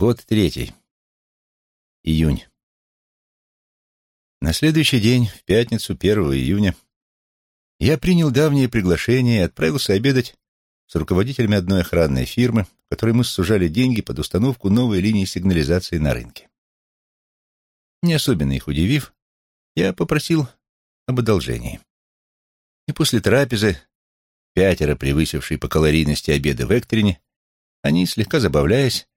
Год третий. Июнь. На следующий день, в пятницу, 1 июня, я принял давнее приглашение и отправился обедать с руководителями одной охранной фирмы, которой мы сужали деньги под установку новой линии сигнализации на рынке. Не особенно их удивив, я попросил об одолжении. И после трапезы, пятеро превысившей по калорийности обеда в Эктерине, они, слегка забавляясь,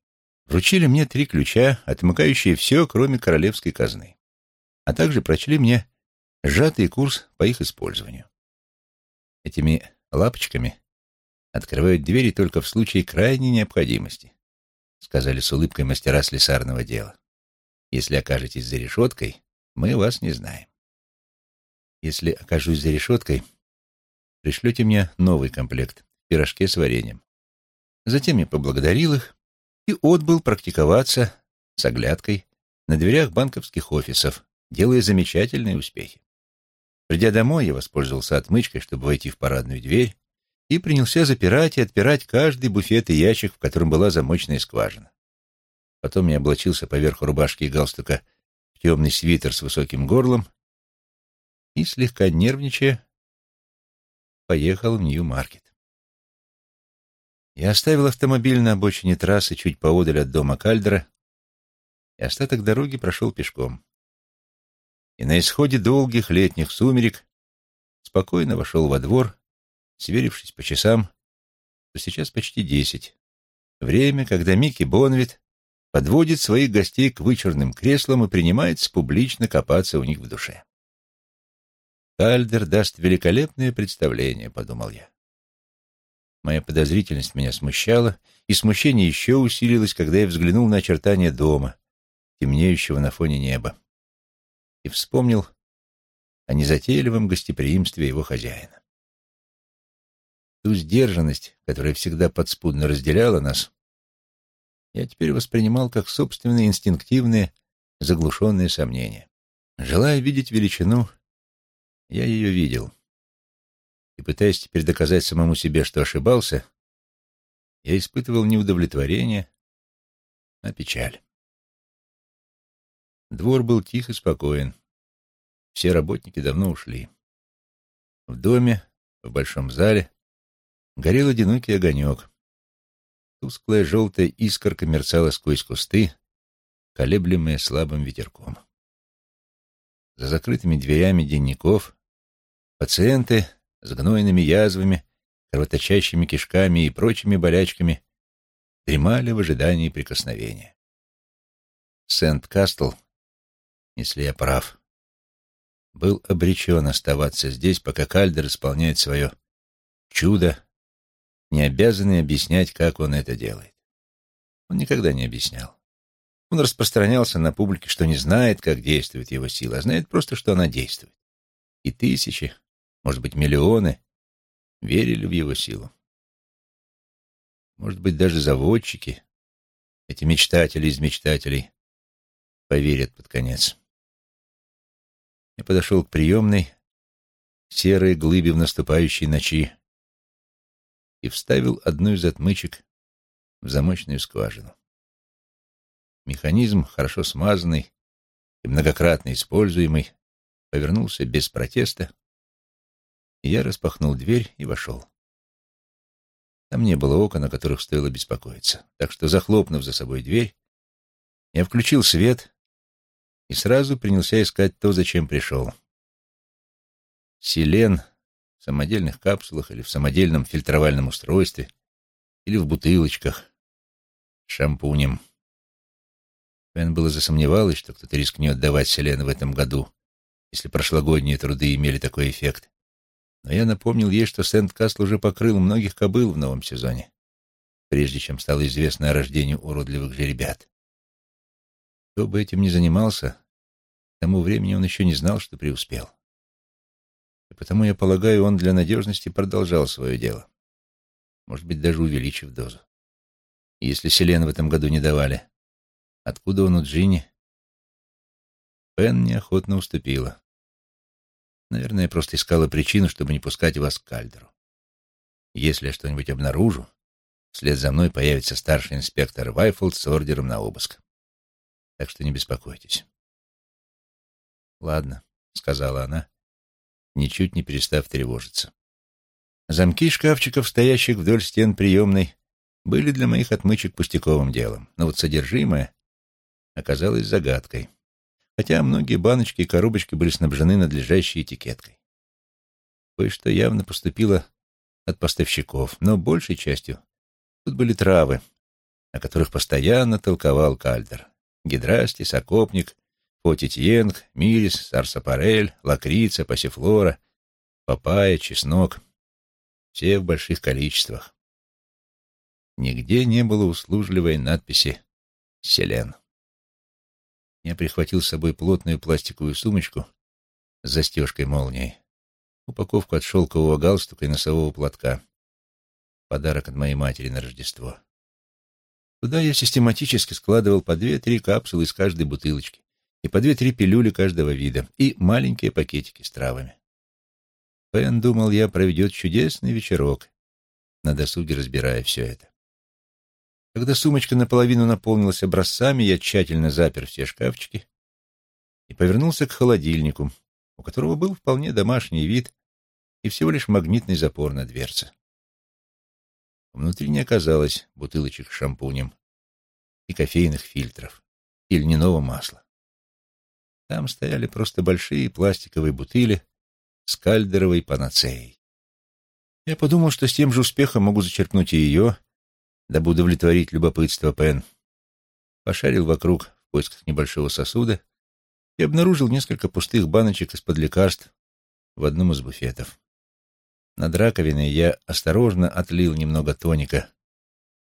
вручили мне три ключа, отмыкающие все, кроме королевской казны, а также прочли мне сжатый курс по их использованию. Этими лапочками открывают двери только в случае крайней необходимости, сказали с улыбкой мастера слесарного дела. Если окажетесь за решеткой, мы вас не знаем. Если окажусь за решеткой, пришлете мне новый комплект в пирожке с вареньем. Затем я поблагодарил их и отбыл практиковаться с оглядкой на дверях банковских офисов, делая замечательные успехи. Придя домой, я воспользовался отмычкой, чтобы войти в парадную дверь, и принялся запирать и отпирать каждый буфет и ящик, в котором была замочная скважина. Потом я облачился поверх рубашки и галстука в темный свитер с высоким горлом и, слегка нервничая, поехал в Нью-Маркет. Я оставил автомобиль на обочине трассы чуть поодаль от дома Кальдера и остаток дороги прошел пешком. И на исходе долгих летних сумерек спокойно вошел во двор, сверившись по часам, что сейчас почти десять. Время, когда Микки Бонвит подводит своих гостей к вычурным креслам и принимается публично копаться у них в душе. «Кальдер даст великолепное представление», — подумал я. Моя подозрительность меня смущала, и смущение еще усилилось, когда я взглянул на очертания дома, темнеющего на фоне неба, и вспомнил о незатейливом гостеприимстве его хозяина. Ту сдержанность, которая всегда подспудно разделяла нас, я теперь воспринимал как собственные инстинктивные, заглушенные сомнения. Желая видеть величину, я ее видел и пытаясь теперь доказать самому себе, что ошибался, я испытывал не удовлетворение, а печаль. Двор был тих и спокоен. Все работники давно ушли. В доме, в большом зале, горел одинокий огонек. Тусклая желтая искорка мерцала сквозь кусты, колеблемые слабым ветерком. За закрытыми дверями денников пациенты с гнойными язвами, кровоточащими кишками и прочими болячками, дремали в ожидании прикосновения. Сент-Кастл, если я прав, был обречен оставаться здесь, пока Кальдер исполняет свое чудо, не обязанный объяснять, как он это делает. Он никогда не объяснял. Он распространялся на публике, что не знает, как действует его сила, а знает просто, что она действует. И тысячи, может быть, миллионы верили в его силу. Может быть, даже заводчики, эти мечтатели из мечтателей, поверят под конец. Я подошел к приемной, серой глыбе в наступающей ночи, и вставил одну из отмычек в замочную скважину. Механизм, хорошо смазанный и многократно используемый, повернулся без протеста я распахнул дверь и вошел. Там не было окон, о которых стоило беспокоиться, так что, захлопнув за собой дверь, я включил свет и сразу принялся искать то, зачем пришел. Селен в самодельных капсулах или в самодельном фильтровальном устройстве или в бутылочках с шампунем. Пен было засомневалась, что кто-то рискнет давать селен в этом году, если прошлогодние труды имели такой эффект. Но я напомнил ей, что Сент-Кастл уже покрыл многих кобыл в новом сезоне, прежде чем стало известно о рождении уродливых жеребят. Кто бы этим ни занимался, к тому времени он еще не знал, что преуспел. И потому, я полагаю, он для надежности продолжал свое дело, может быть, даже увеличив дозу. И если селен в этом году не давали, откуда он у Джинни? Пен неохотно уступила. Наверное, я просто искала причину, чтобы не пускать вас к Кальдеру. Если я что-нибудь обнаружу, Вслед за мной появится старший инспектор Вайфолд с ордером на обыск. Так что не беспокойтесь. «Ладно», — сказала она, ничуть не перестав тревожиться. Замки шкафчиков, стоящих вдоль стен приемной, были для моих отмычек пустяковым делом, но вот содержимое оказалось загадкой, хотя многие баночки и коробочки были снабжены надлежащей этикеткой. Кое-что явно поступило от поставщиков, но большей частью тут были травы, о которых постоянно толковал Кальдер. Гидрастис, окопник, фотитьенг, мирис, сарсапарель, лакрица, пассифлора, папайя, чеснок. Все в больших количествах. Нигде не было услужливой надписи «Селен». Я прихватил с собой плотную пластиковую сумочку с застежкой-молнией, упаковку от шелкового галстука и носового платка. Подарок от моей матери на Рождество. Туда я систематически складывал по две-три капсулы из каждой бутылочки и по две-три пилюли каждого вида и маленькие пакетики с травами. Пен думал, я проведет чудесный вечерок, на досуге разбирая все это. Когда сумочка наполовину наполнилась образцами, я тщательно запер все шкафчики и повернулся к холодильнику, у которого был вполне домашний вид и всего лишь магнитный запор на дверце. Внутри не оказалось бутылочек с шампунем и кофейных фильтров, и льняного масла. Там стояли просто большие пластиковые бутыли с кальдеровой панацеей. Я подумал, что с тем же успехом могу зачерпнуть и ее дабы удовлетворить любопытство Пен. Пошарил вокруг в поисках небольшого сосуда и обнаружил несколько пустых баночек из-под лекарств в одном из буфетов. Над раковиной я осторожно отлил немного тоника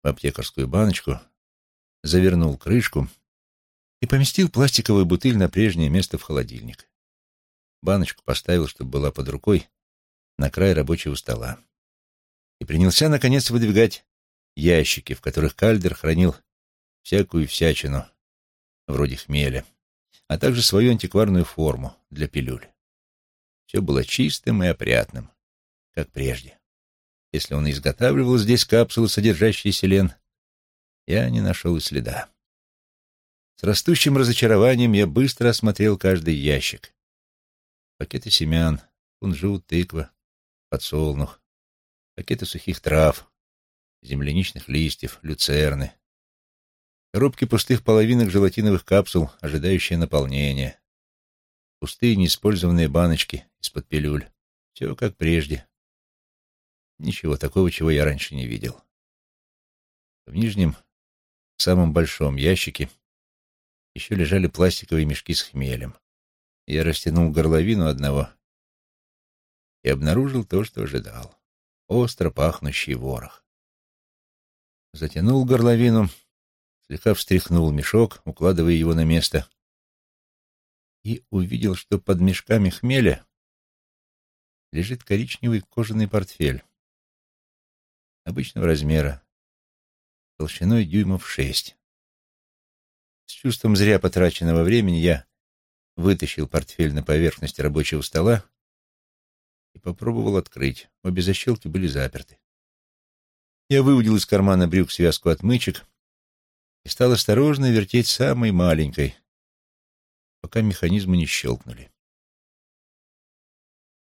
в аптекарскую баночку, завернул крышку и поместил пластиковую бутыль на прежнее место в холодильник. Баночку поставил, чтобы была под рукой, на край рабочего стола. И принялся, наконец, выдвигать ящики, в которых Кальдер хранил всякую всячину, вроде хмеля, а также свою антикварную форму для пилюль. Все было чистым и опрятным, как прежде. Если он изготавливал здесь капсулы, содержащие селен, я не нашел и следа. С растущим разочарованием я быстро осмотрел каждый ящик. Пакеты семян, кунжут, тыква, подсолнух, пакеты сухих трав, земляничных листьев, люцерны, коробки пустых половинок желатиновых капсул, ожидающие наполнения, пустые неиспользованные баночки из-под пилюль. Все как прежде. Ничего такого, чего я раньше не видел. В нижнем, самом большом ящике еще лежали пластиковые мешки с хмелем. Я растянул горловину одного и обнаружил то, что ожидал. Остро пахнущий ворох затянул горловину, слегка встряхнул мешок, укладывая его на место, и увидел, что под мешками хмеля лежит коричневый кожаный портфель обычного размера, толщиной дюймов шесть. С чувством зря потраченного времени я вытащил портфель на поверхность рабочего стола и попробовал открыть. Обе защелки были заперты. Я выудил из кармана брюк связку отмычек и стал осторожно вертеть самой маленькой, пока механизмы не щелкнули.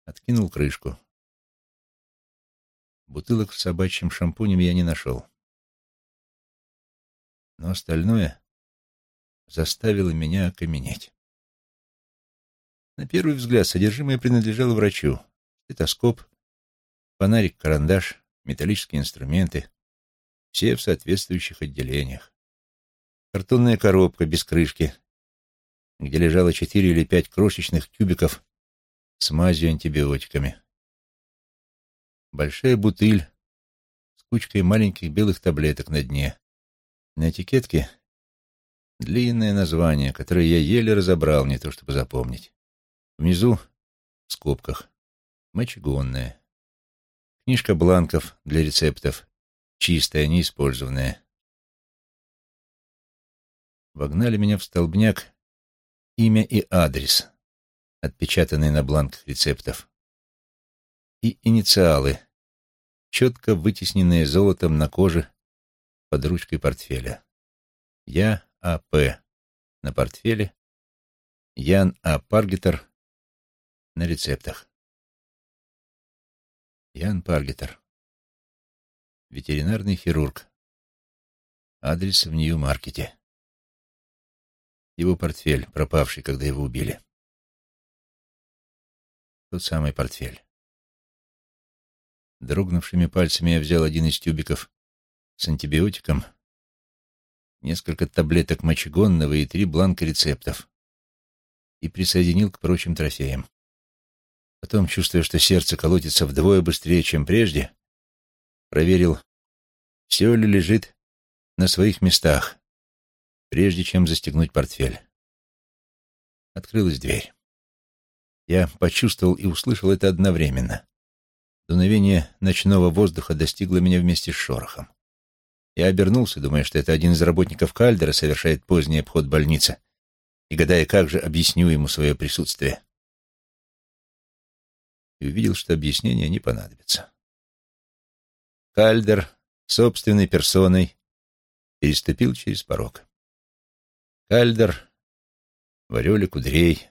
Откинул крышку. Бутылок с собачьим шампунем я не нашел. Но остальное заставило меня окаменеть. На первый взгляд содержимое принадлежало врачу. Стетоскоп, фонарик-карандаш, металлические инструменты, все в соответствующих отделениях. Картонная коробка без крышки, где лежало четыре или пять крошечных тюбиков с мазью антибиотиками. Большая бутыль с кучкой маленьких белых таблеток на дне. На этикетке длинное название, которое я еле разобрал, не то чтобы запомнить. Внизу, в скобках, мочегонная. Книжка бланков для рецептов. Чистая, неиспользованная. Вогнали меня в столбняк имя и адрес, отпечатанные на бланках рецептов. И инициалы, четко вытесненные золотом на коже под ручкой портфеля. Я А.П. на портфеле, Ян А. Паргетер на рецептах. Ян Паргетер. Ветеринарный хирург. Адрес в Нью-Маркете. Его портфель, пропавший, когда его убили. Тот самый портфель. Дрогнувшими пальцами я взял один из тюбиков с антибиотиком, несколько таблеток мочегонного и три бланка рецептов и присоединил к прочим трофеям. Потом, чувствуя, что сердце колотится вдвое быстрее, чем прежде, проверил, все ли лежит на своих местах, прежде чем застегнуть портфель. Открылась дверь. Я почувствовал и услышал это одновременно. Дуновение ночного воздуха достигло меня вместе с шорохом. Я обернулся, думая, что это один из работников Кальдера совершает поздний обход больницы, и гадая, как же объясню ему свое присутствие. И увидел, что объяснение не понадобится. Кальдер собственной персоной переступил через порог. Кальдер в ореоле кудрей.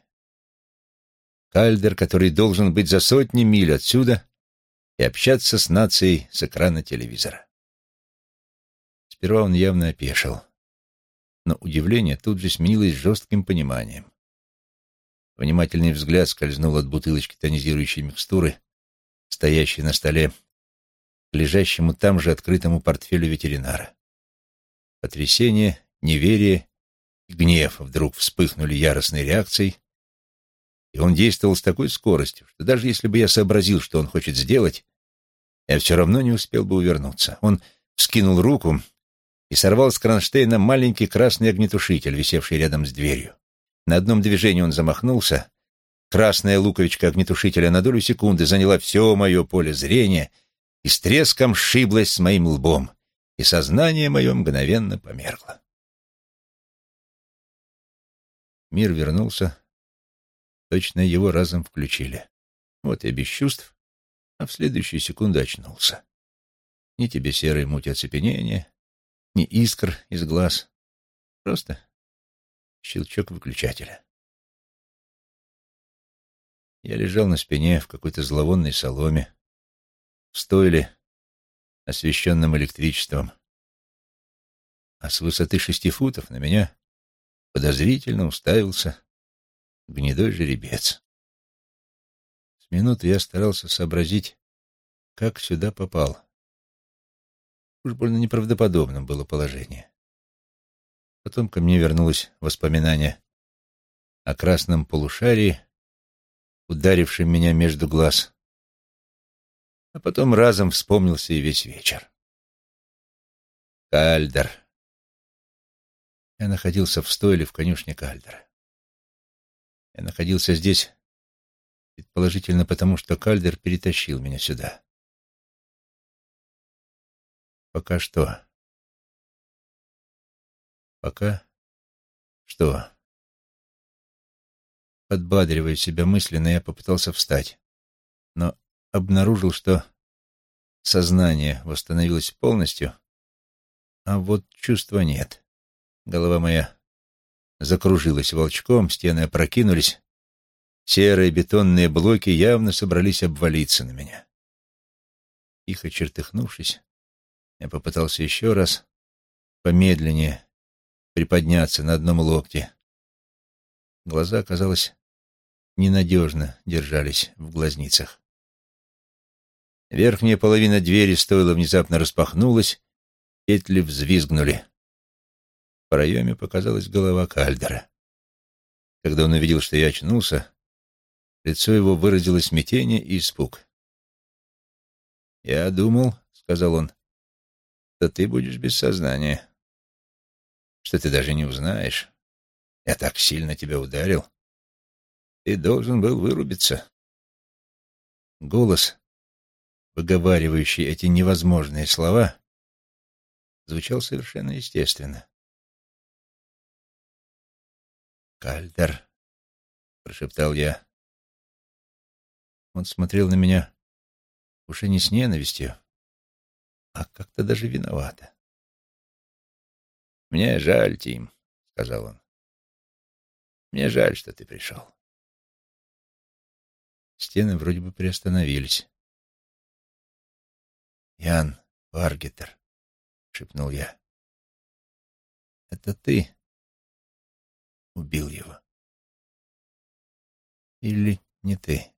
Кальдер, который должен быть за сотни миль отсюда и общаться с нацией с экрана телевизора. Сперва он явно опешил, но удивление тут же сменилось жестким пониманием. Внимательный взгляд скользнул от бутылочки тонизирующей микстуры, стоящей на столе, к лежащему там же открытому портфелю ветеринара. Потрясение, неверие и гнев вдруг вспыхнули яростной реакцией, и он действовал с такой скоростью, что даже если бы я сообразил, что он хочет сделать, я все равно не успел бы увернуться. Он вскинул руку и сорвал с кронштейна маленький красный огнетушитель, висевший рядом с дверью. На одном движении он замахнулся. Красная луковичка огнетушителя на долю секунды заняла все мое поле зрения и с треском сшиблась с моим лбом, и сознание мое мгновенно померкло. Мир вернулся. Точно его разом включили. Вот я без чувств, а в следующую секунду очнулся. Ни тебе серой муть оцепенения, ни искр из глаз. Просто щелчок выключателя. Я лежал на спине в какой-то зловонной соломе, в стойле, освещенном электричеством, а с высоты шести футов на меня подозрительно уставился гнедой жеребец. С минуты я старался сообразить, как сюда попал. Уж больно неправдоподобным было положение. Потом ко мне вернулось воспоминание о красном полушарии, ударившем меня между глаз. А потом разом вспомнился и весь вечер. Кальдер. Я находился в стойле в конюшне Кальдера. Я находился здесь, предположительно потому, что Кальдер перетащил меня сюда. Пока что. Пока что. Подбадривая себя мысленно, я попытался встать, но обнаружил, что сознание восстановилось полностью, а вот чувства нет. Голова моя закружилась волчком, стены опрокинулись, серые бетонные блоки явно собрались обвалиться на меня. Тихо чертыхнувшись, я попытался еще раз помедленнее приподняться на одном локте. Глаза, казалось, ненадежно держались в глазницах. Верхняя половина двери стоило внезапно распахнулась, петли взвизгнули. В проеме показалась голова Кальдера. Когда он увидел, что я очнулся, лицо его выразило смятение и испуг. «Я думал», — сказал он, то ты будешь без сознания, что ты даже не узнаешь. Я так сильно тебя ударил. Ты должен был вырубиться. Голос, выговаривающий эти невозможные слова, звучал совершенно естественно. «Кальдер», — прошептал я. Он смотрел на меня уже не с ненавистью, а как-то даже виновата. «Мне жаль, Тим», — сказал он. «Мне жаль, что ты пришел». Стены вроде бы приостановились. «Ян Варгетер», — шепнул я. «Это ты убил его? Или не ты?»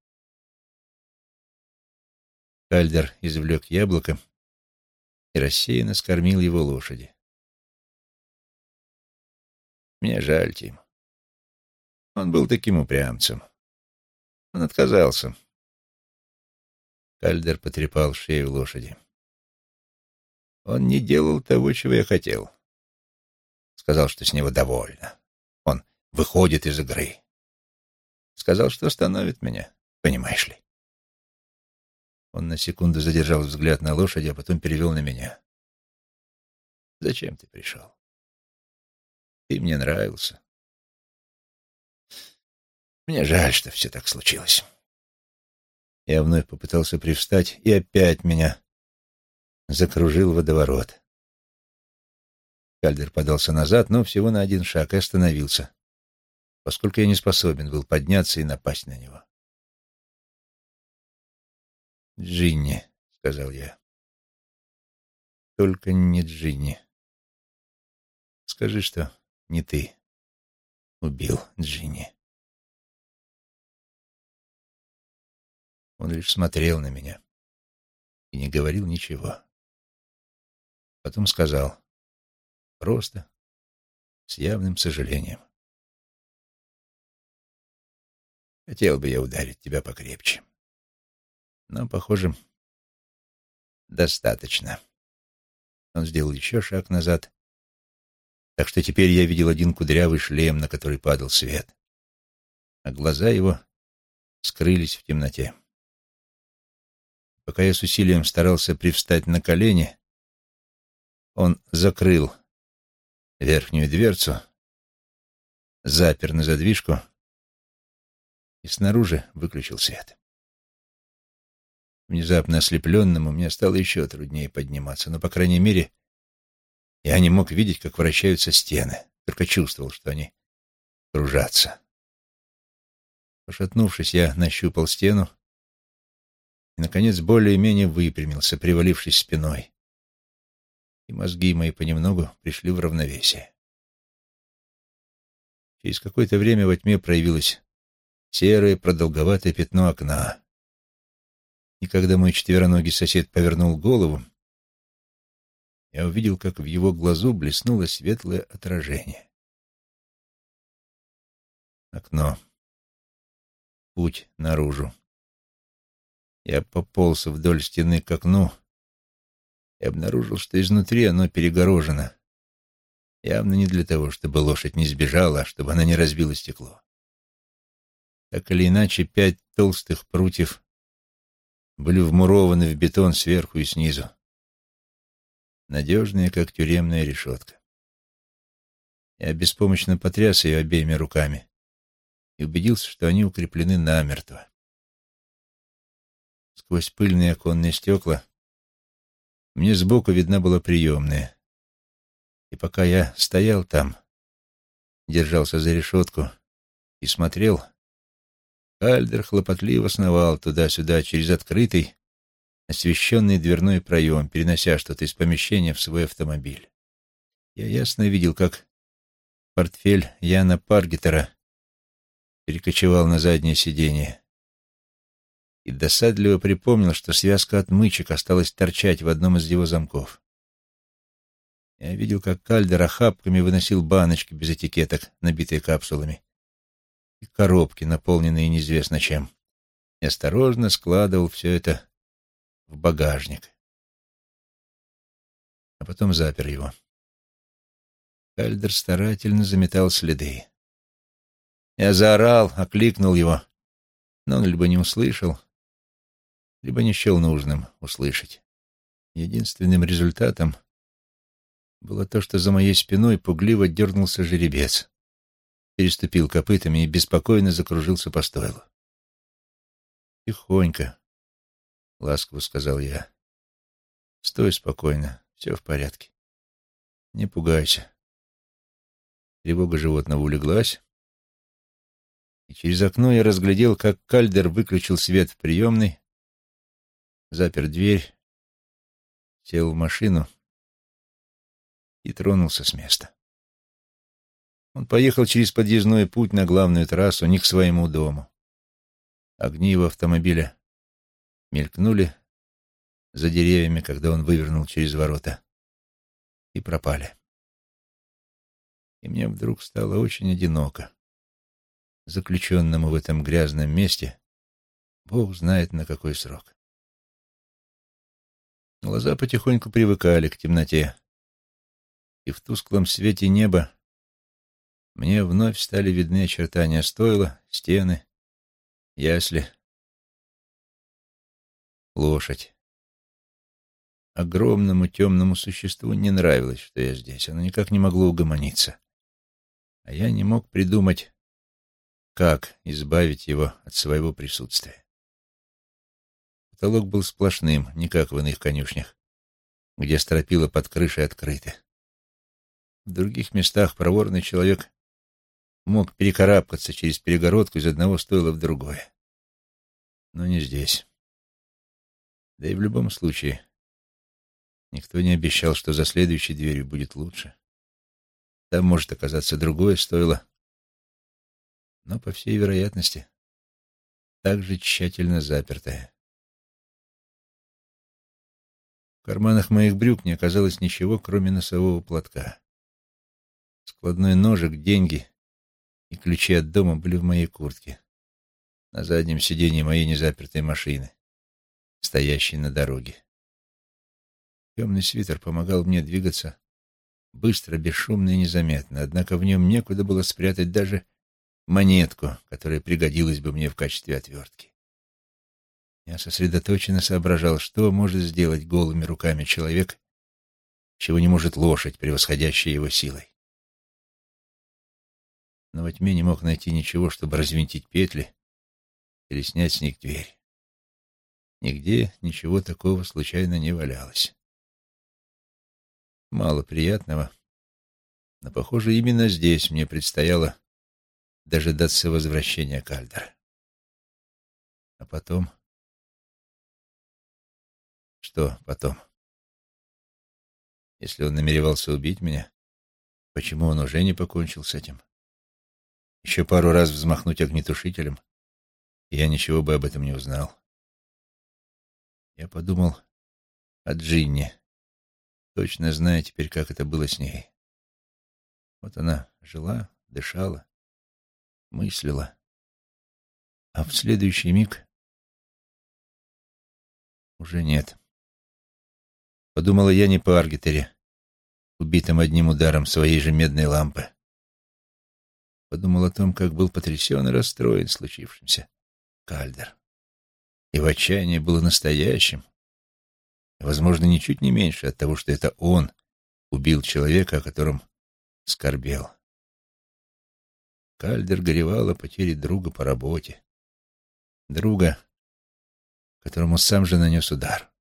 Кальдер извлек яблоко и рассеянно скормил его лошади. Мне жаль Тим. Он был таким упрямцем. Он отказался. Кальдер потрепал шею лошади. Он не делал того, чего я хотел. Сказал, что с него довольно. Он выходит из игры. Сказал, что остановит меня, понимаешь ли. Он на секунду задержал взгляд на лошади, а потом перевел на меня. «Зачем ты пришел? Ты мне нравился. Мне жаль, что все так случилось». Я вновь попытался привстать, и опять меня закружил водоворот. Кальдер подался назад, но всего на один шаг и остановился, поскольку я не способен был подняться и напасть на него. «Джинни», — сказал я. «Только не Джинни. Скажи, что не ты убил Джинни». Он лишь смотрел на меня и не говорил ничего. Потом сказал, просто, с явным сожалением. Хотел бы я ударить тебя покрепче. Но, похоже, достаточно. Он сделал еще шаг назад, так что теперь я видел один кудрявый шлем, на который падал свет, а глаза его скрылись в темноте. Пока я с усилием старался привстать на колени, он закрыл верхнюю дверцу, запер на задвижку и снаружи выключил свет. Внезапно ослепленному мне стало еще труднее подниматься, но, по крайней мере, я не мог видеть, как вращаются стены, только чувствовал, что они кружатся. Пошатнувшись, я нащупал стену и, наконец, более-менее выпрямился, привалившись спиной. И мозги мои понемногу пришли в равновесие. Через какое-то время во тьме проявилось серое продолговатое пятно окна, и когда мой четвероногий сосед повернул голову, я увидел, как в его глазу блеснуло светлое отражение. Окно. Путь наружу. Я пополз вдоль стены к окну и обнаружил, что изнутри оно перегорожено. Явно не для того, чтобы лошадь не сбежала, а чтобы она не разбила стекло. Так или иначе, пять толстых прутьев были вмурованы в бетон сверху и снизу. Надежные, как тюремная решетка. Я беспомощно потряс ее обеими руками и убедился, что они укреплены намертво. Сквозь пыльные оконные стекла мне сбоку видна была приемная. И пока я стоял там, держался за решетку и смотрел, Альдер хлопотливо сновал туда-сюда через открытый, освещенный дверной проем, перенося что-то из помещения в свой автомобиль. Я ясно видел, как портфель Яна Паргетера перекочевал на заднее сиденье. И досадливо припомнил, что связка отмычек осталась торчать в одном из его замков. Я видел, как Кальдер охапками выносил баночки без этикеток, набитые капсулами и коробки, наполненные неизвестно чем, и осторожно складывал все это в багажник. А потом запер его. Кальдер старательно заметал следы. Я заорал, окликнул его, но он либо не услышал, либо не счел нужным услышать. Единственным результатом было то, что за моей спиной пугливо дернулся жеребец переступил копытами и беспокойно закружился по стойлу. «Тихонько», — ласково сказал я. «Стой спокойно, все в порядке. Не пугайся. Тревога животного улеглась, и через окно я разглядел, как Кальдер выключил свет в приемной, запер дверь, сел в машину и тронулся с места. Он поехал через подъездной путь на главную трассу, не к своему дому. Огни его автомобиля мелькнули за деревьями, когда он вывернул через ворота, и пропали. И мне вдруг стало очень одиноко заключенному в этом грязном месте, Бог знает на какой срок. Глаза потихоньку привыкали к темноте, и в тусклом свете неба мне вновь стали видны очертания стойла, стены, ясли, лошадь. Огромному темному существу не нравилось, что я здесь. Оно никак не могло угомониться. А я не мог придумать, как избавить его от своего присутствия. Потолок был сплошным, не как в иных конюшнях, где стропила под крышей открыты. В других местах проворный человек мог перекарабкаться через перегородку из одного стойла в другое. Но не здесь. Да и в любом случае, никто не обещал, что за следующей дверью будет лучше. Там может оказаться другое стойло, но, по всей вероятности, также тщательно запертая. В карманах моих брюк не оказалось ничего, кроме носового платка. Складной ножик, деньги и ключи от дома были в моей куртке, на заднем сиденье моей незапертой машины, стоящей на дороге. Темный свитер помогал мне двигаться быстро, бесшумно и незаметно, однако в нем некуда было спрятать даже монетку, которая пригодилась бы мне в качестве отвертки. Я сосредоточенно соображал, что может сделать голыми руками человек, чего не может лошадь, превосходящая его силой. Но во тьме не мог найти ничего, чтобы развинтить петли или снять с них дверь. Нигде ничего такого случайно не валялось. Мало приятного, но, похоже, именно здесь мне предстояло дожидаться возвращения Кальдера. А потом... Что потом? Если он намеревался убить меня, почему он уже не покончил с этим? Еще пару раз взмахнуть огнетушителем, и я ничего бы об этом не узнал. Я подумал о Джинне, точно зная теперь, как это было с ней. Вот она жила, дышала, мыслила. А в следующий миг уже нет. Подумала я не по Аргитере, убитым одним ударом своей же медной лампы. Подумал о том, как был потрясен и расстроен случившимся Кальдер. И в отчаянии было настоящим, возможно, ничуть не меньше от того, что это он убил человека, о котором скорбел. Кальдер горевал о потере друга по работе. Друга, которому сам же нанес удар.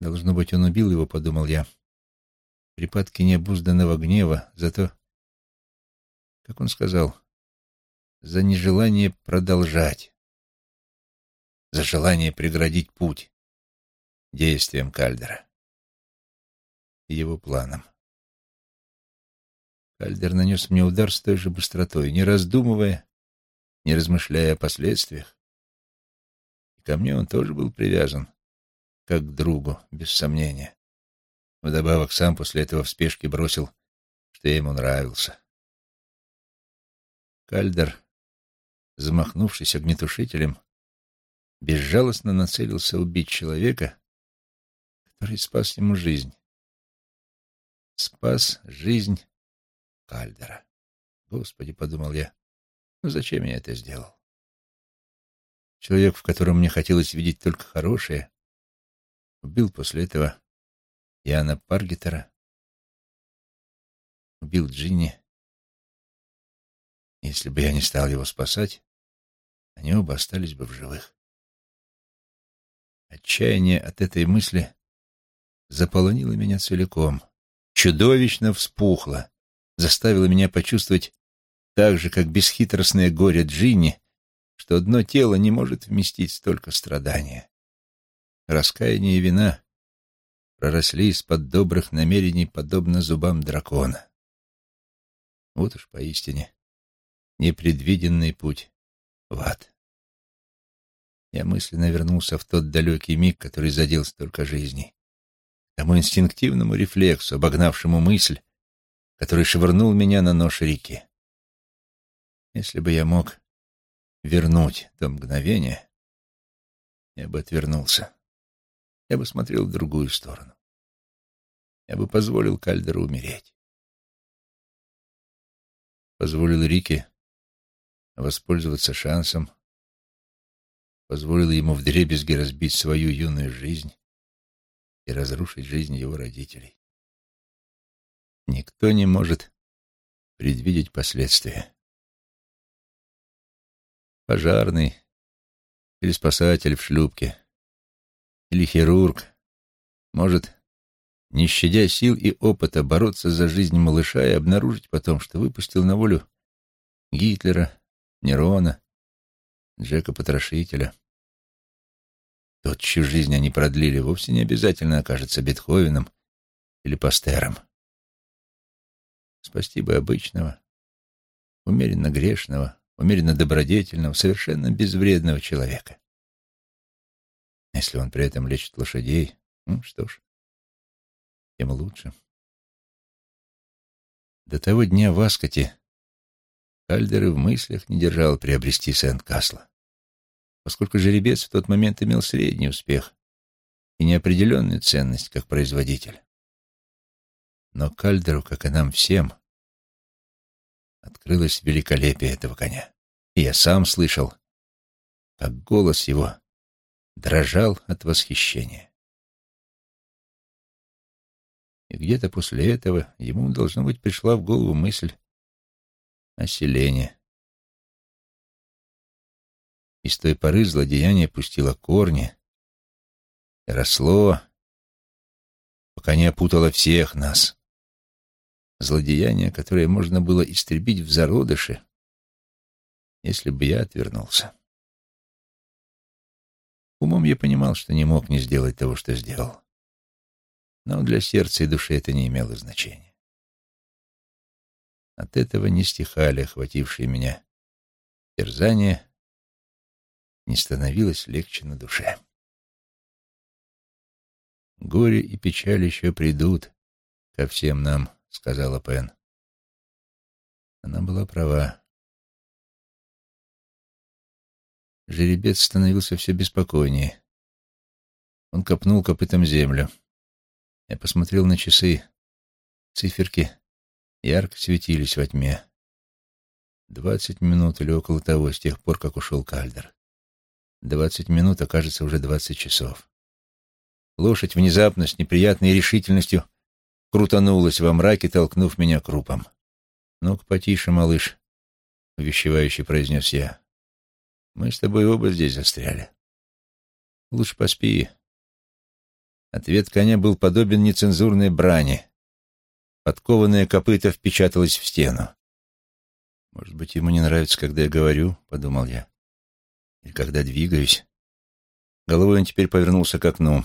Должно быть, он убил его, подумал я. Припадки необузданного гнева за то, как он сказал, за нежелание продолжать, за желание преградить путь действиям Кальдера и его планам. Кальдер нанес мне удар с той же быстротой, не раздумывая, не размышляя о последствиях. И ко мне он тоже был привязан, как к другу, без сомнения. Вдобавок сам после этого в спешке бросил, что я ему нравился. Кальдер, замахнувшись огнетушителем, безжалостно нацелился убить человека, который спас ему жизнь. Спас жизнь Кальдера. Господи, подумал я, ну зачем я это сделал? Человек, в котором мне хотелось видеть только хорошее, убил после этого Яна Паргетера, убил Джинни. Если бы я не стал его спасать, они оба остались бы в живых. Отчаяние от этой мысли заполонило меня целиком, чудовищно вспухло, заставило меня почувствовать так же, как бесхитростное горе Джинни, что одно тело не может вместить столько страдания. Раскаяние и вина проросли из-под добрых намерений, подобно зубам дракона. Вот уж поистине непредвиденный путь в ад. Я мысленно вернулся в тот далекий миг, который задел столько жизней, тому инстинктивному рефлексу, обогнавшему мысль, который швырнул меня на нож реки. Если бы я мог вернуть то мгновение, я бы отвернулся. Я бы смотрел в другую сторону. Я бы позволил Кальдеру умереть. Позволил Рике воспользоваться шансом, позволил ему вдребезги разбить свою юную жизнь и разрушить жизнь его родителей. Никто не может предвидеть последствия. Пожарный или спасатель в шлюпке, или хирург может, не щадя сил и опыта, бороться за жизнь малыша и обнаружить потом, что выпустил на волю Гитлера, Нерона, Джека Потрошителя. Тот, чью жизнь они продлили, вовсе не обязательно окажется Бетховеном или Пастером. Спасти бы обычного, умеренно грешного, умеренно добродетельного, совершенно безвредного человека. Если он при этом лечит лошадей, ну что ж, тем лучше. До того дня в Аскоте Кальдер и в мыслях не держал приобрести Сент-Касла, поскольку жеребец в тот момент имел средний успех и неопределенную ценность как производитель. Но Кальдеру, как и нам всем, открылось великолепие этого коня. И я сам слышал, как голос его дрожал от восхищения. И где-то после этого ему, должно быть, пришла в голову мысль о селении. И с той поры злодеяние пустило корни и росло, пока не опутало всех нас. Злодеяние, которое можно было истребить в зародыше, если бы я отвернулся. Умом я понимал, что не мог не сделать того, что сделал. Но для сердца и души это не имело значения. От этого не стихали охватившие меня терзания, не становилось легче на душе. «Горе и печаль еще придут ко всем нам», — сказала Пен. Она была права. Жеребец становился все беспокойнее. Он копнул копытом землю. Я посмотрел на часы. Циферки ярко светились во тьме. Двадцать минут или около того, с тех пор, как ушел Кальдер. Двадцать минут, окажется, уже двадцать часов. Лошадь внезапно, с неприятной решительностью, крутанулась во мраке, толкнув меня крупом. «Ну-ка, потише, малыш», — увещевающе произнес я. «Мы с тобой оба здесь застряли. Лучше поспи». Ответ коня был подобен нецензурной брани. Подкованное копыто впечаталось в стену. «Может быть, ему не нравится, когда я говорю», — подумал я. «Или когда двигаюсь». Головой он теперь повернулся к окну.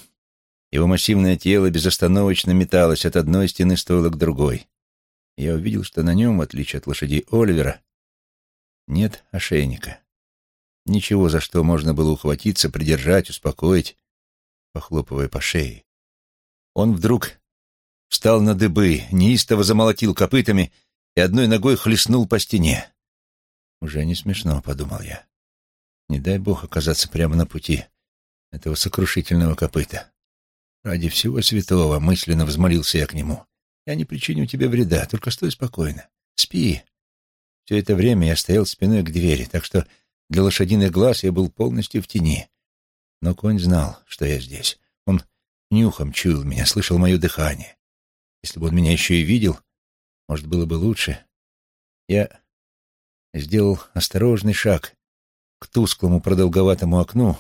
Его массивное тело безостановочно металось от одной стены стойла к другой. Я увидел, что на нем, в отличие от лошадей Оливера, нет ошейника. Ничего, за что можно было ухватиться, придержать, успокоить, похлопывая по шее. Он вдруг встал на дыбы, неистово замолотил копытами и одной ногой хлестнул по стене. «Уже не смешно», — подумал я. «Не дай бог оказаться прямо на пути этого сокрушительного копыта. Ради всего святого мысленно взмолился я к нему. Я не причиню тебе вреда, только стой спокойно. Спи». Все это время я стоял спиной к двери, так что для лошадиных глаз я был полностью в тени. Но конь знал, что я здесь. Он нюхом чуял меня, слышал мое дыхание. Если бы он меня еще и видел, может, было бы лучше. Я сделал осторожный шаг к тусклому продолговатому окну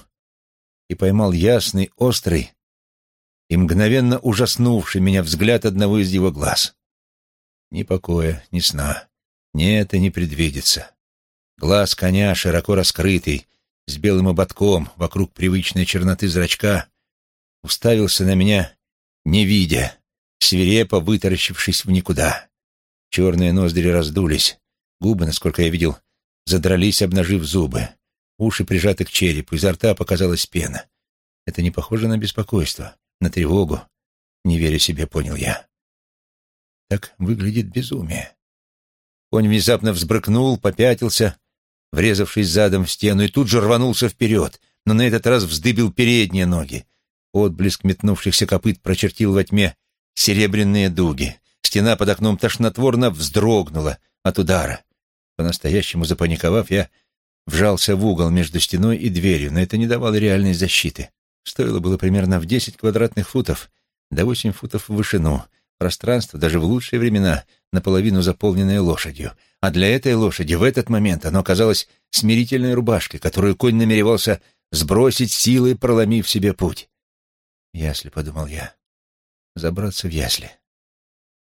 и поймал ясный, острый и мгновенно ужаснувший меня взгляд одного из его глаз. Ни покоя, ни сна. Нет, и не предвидится. Глаз коня, широко раскрытый, с белым ободком вокруг привычной черноты зрачка, уставился на меня, не видя, свирепо вытаращившись в никуда. Черные ноздри раздулись, губы, насколько я видел, задрались, обнажив зубы. Уши прижаты к черепу, изо рта показалась пена. Это не похоже на беспокойство, на тревогу. Не веря себе, понял я. Так выглядит безумие. Конь внезапно взбрыкнул, попятился, врезавшись задом в стену, и тут же рванулся вперед, но на этот раз вздыбил передние ноги. Отблеск метнувшихся копыт прочертил во тьме серебряные дуги. Стена под окном тошнотворно вздрогнула от удара. По-настоящему запаниковав, я вжался в угол между стеной и дверью, но это не давало реальной защиты. Стоило было примерно в десять квадратных футов, до восемь футов в вышину. Пространство, даже в лучшие времена, наполовину заполненное лошадью. А для этой лошади в этот момент оно казалось смирительной рубашкой, которую конь намеревался сбросить силой, проломив себе путь. «Ясли», — подумал я, — «забраться в ясли».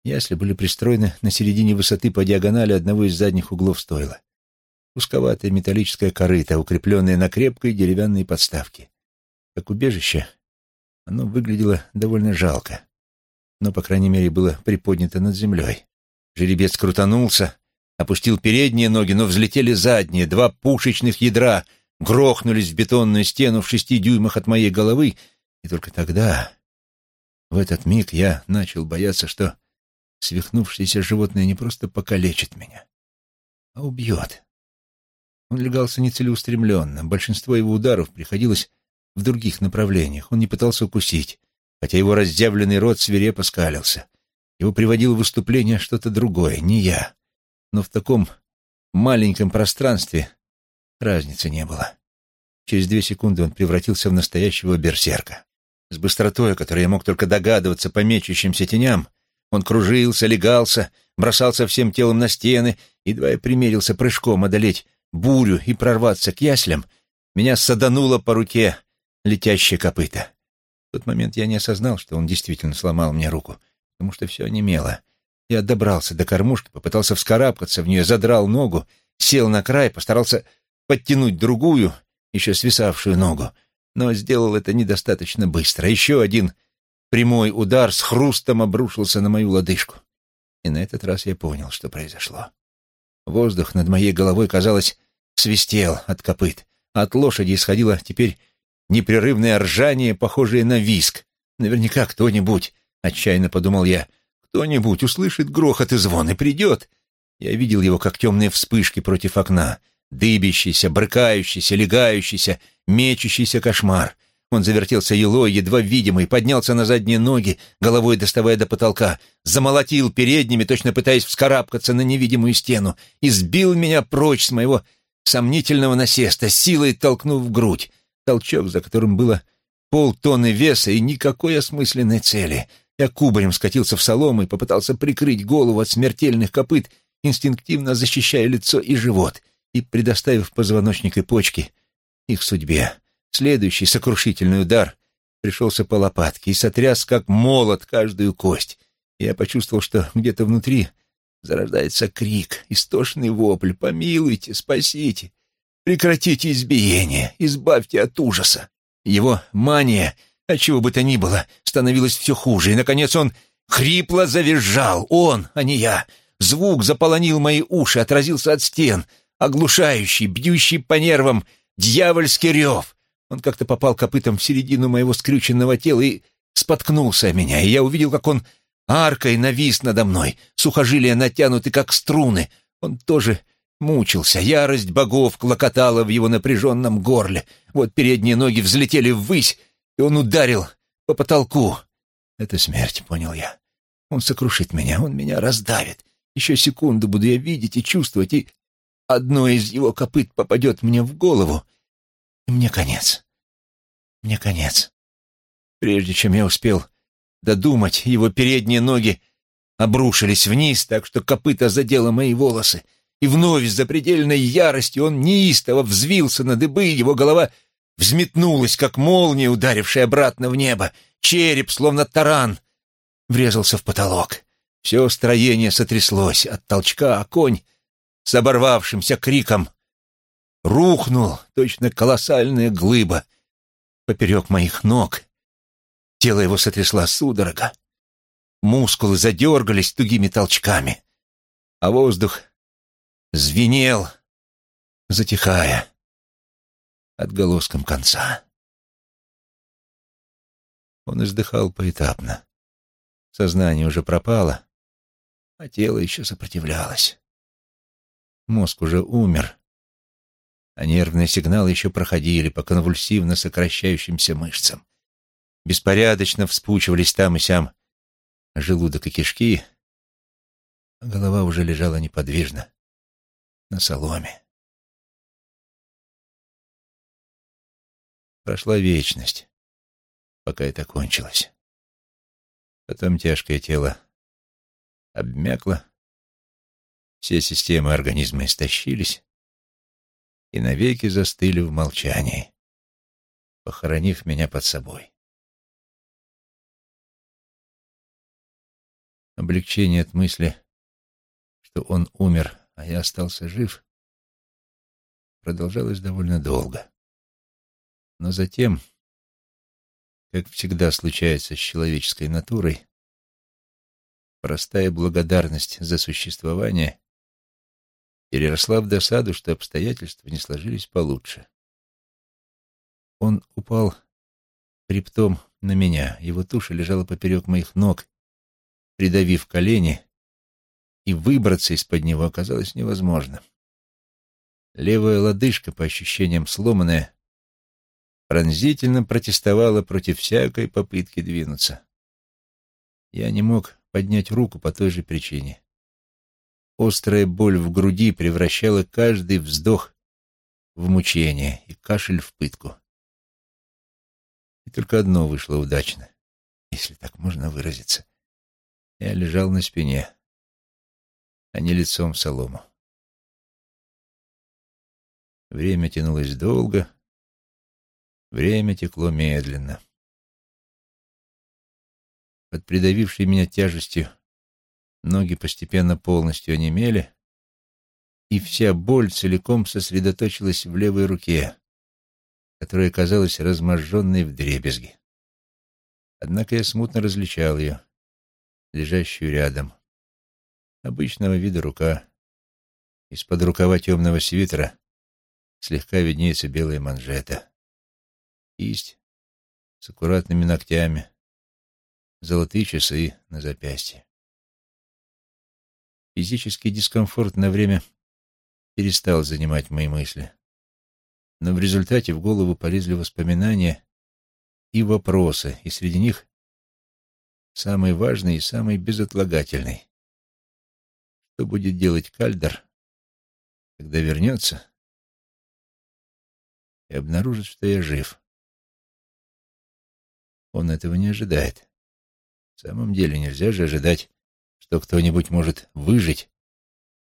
Ясли были пристроены на середине высоты по диагонали одного из задних углов стойла. Узковатая металлическая корыта, укрепленная на крепкой деревянной подставке. Как убежище, оно выглядело довольно жалко, но, по крайней мере, было приподнято над землей. Жеребец крутанулся, опустил передние ноги, но взлетели задние, два пушечных ядра грохнулись в бетонную стену в шести дюймах от моей головы, и только тогда, в этот миг, я начал бояться, что свихнувшееся животное не просто покалечит меня, а убьет. Он легался нецелеустремленно, большинство его ударов приходилось в других направлениях. Он не пытался укусить, хотя его раздявленный рот свирепо скалился. Его приводило в выступление что-то другое, не я. Но в таком маленьком пространстве разницы не было. Через две секунды он превратился в настоящего берсерка. С быстротой, о которой я мог только догадываться по мечущимся теням, он кружился, легался, бросался всем телом на стены, едва я примерился прыжком одолеть бурю и прорваться к яслям, меня садануло по руке летящее копыто. В тот момент я не осознал, что он действительно сломал мне руку, потому что все онемело. Я добрался до кормушки, попытался вскарабкаться в нее, задрал ногу, сел на край, постарался подтянуть другую, еще свисавшую ногу, но сделал это недостаточно быстро. Еще один прямой удар с хрустом обрушился на мою лодыжку. И на этот раз я понял, что произошло. Воздух над моей головой, казалось, свистел от копыт, от лошади исходило теперь непрерывное ржание, похожее на виск. Наверняка кто-нибудь, отчаянно подумал я, кто-нибудь услышит грохот и звон и придет. Я видел его, как темные вспышки против окна, дыбящийся, брыкающийся, легающийся, мечущийся кошмар — он завертелся елой, едва видимый, поднялся на задние ноги, головой доставая до потолка, замолотил передними, точно пытаясь вскарабкаться на невидимую стену, и сбил меня прочь с моего сомнительного насеста, силой толкнув в грудь. Толчок, за которым было полтонны веса и никакой осмысленной цели. Я кубарем скатился в солому и попытался прикрыть голову от смертельных копыт, инстинктивно защищая лицо и живот, и предоставив позвоночник и почки их судьбе. Следующий сокрушительный удар пришелся по лопатке и сотряс, как молот, каждую кость. Я почувствовал, что где-то внутри зарождается крик, истошный вопль «Помилуйте, спасите! Прекратите избиение, избавьте от ужаса!» Его мания, от чего бы то ни было, становилась все хуже, и, наконец, он хрипло завизжал. Он, а не я. Звук заполонил мои уши, отразился от стен, оглушающий, бьющий по нервам, дьявольский рев. Он как-то попал копытом в середину моего скрюченного тела и споткнулся о меня, и я увидел, как он аркой навис надо мной, сухожилия натянуты, как струны. Он тоже мучился, ярость богов клокотала в его напряженном горле. Вот передние ноги взлетели ввысь, и он ударил по потолку. Это смерть, понял я. Он сокрушит меня, он меня раздавит. Еще секунду буду я видеть и чувствовать, и одно из его копыт попадет мне в голову — мне конец. Мне конец. Прежде чем я успел додумать, его передние ноги обрушились вниз, так что копыта задело мои волосы. И вновь с запредельной яростью он неистово взвился на дыбы, его голова взметнулась, как молния, ударившая обратно в небо. Череп, словно таран, врезался в потолок. Все строение сотряслось от толчка, а конь с оборвавшимся криком рухнул, точно колоссальная глыба, поперек моих ног. Тело его сотрясла судорога. Мускулы задергались тугими толчками, а воздух звенел, затихая отголоском конца. Он издыхал поэтапно. Сознание уже пропало, а тело еще сопротивлялось. Мозг уже умер, а нервные сигналы еще проходили по конвульсивно сокращающимся мышцам. Беспорядочно вспучивались там и сям желудок и кишки, а голова уже лежала неподвижно на соломе. Прошла вечность, пока это кончилось. Потом тяжкое тело обмякло, все системы организма истощились и навеки застыли в молчании, похоронив меня под собой. Облегчение от мысли, что он умер, а я остался жив, продолжалось довольно долго. Но затем, как всегда случается с человеческой натурой, простая благодарность за существование переросла в досаду, что обстоятельства не сложились получше. Он упал хребтом на меня, его туша лежала поперек моих ног, придавив колени, и выбраться из-под него оказалось невозможно. Левая лодыжка, по ощущениям сломанная, пронзительно протестовала против всякой попытки двинуться. Я не мог поднять руку по той же причине. Острая боль в груди превращала каждый вздох в мучение и кашель в пытку. И только одно вышло удачно, если так можно выразиться. Я лежал на спине, а не лицом в солому. Время тянулось долго, время текло медленно. Под придавившей меня тяжестью ноги постепенно полностью онемели, и вся боль целиком сосредоточилась в левой руке, которая казалась разможженной в дребезги. Однако я смутно различал ее лежащую рядом. Обычного вида рука. Из-под рукава темного свитера слегка виднеется белая манжета. Кисть с аккуратными ногтями, золотые часы на запястье. Физический дискомфорт на время перестал занимать мои мысли. Но в результате в голову полезли воспоминания и вопросы, и среди них самый важный и самый безотлагательный. Что будет делать Кальдер, когда вернется и обнаружит, что я жив? Он этого не ожидает. В самом деле нельзя же ожидать, что кто-нибудь может выжить,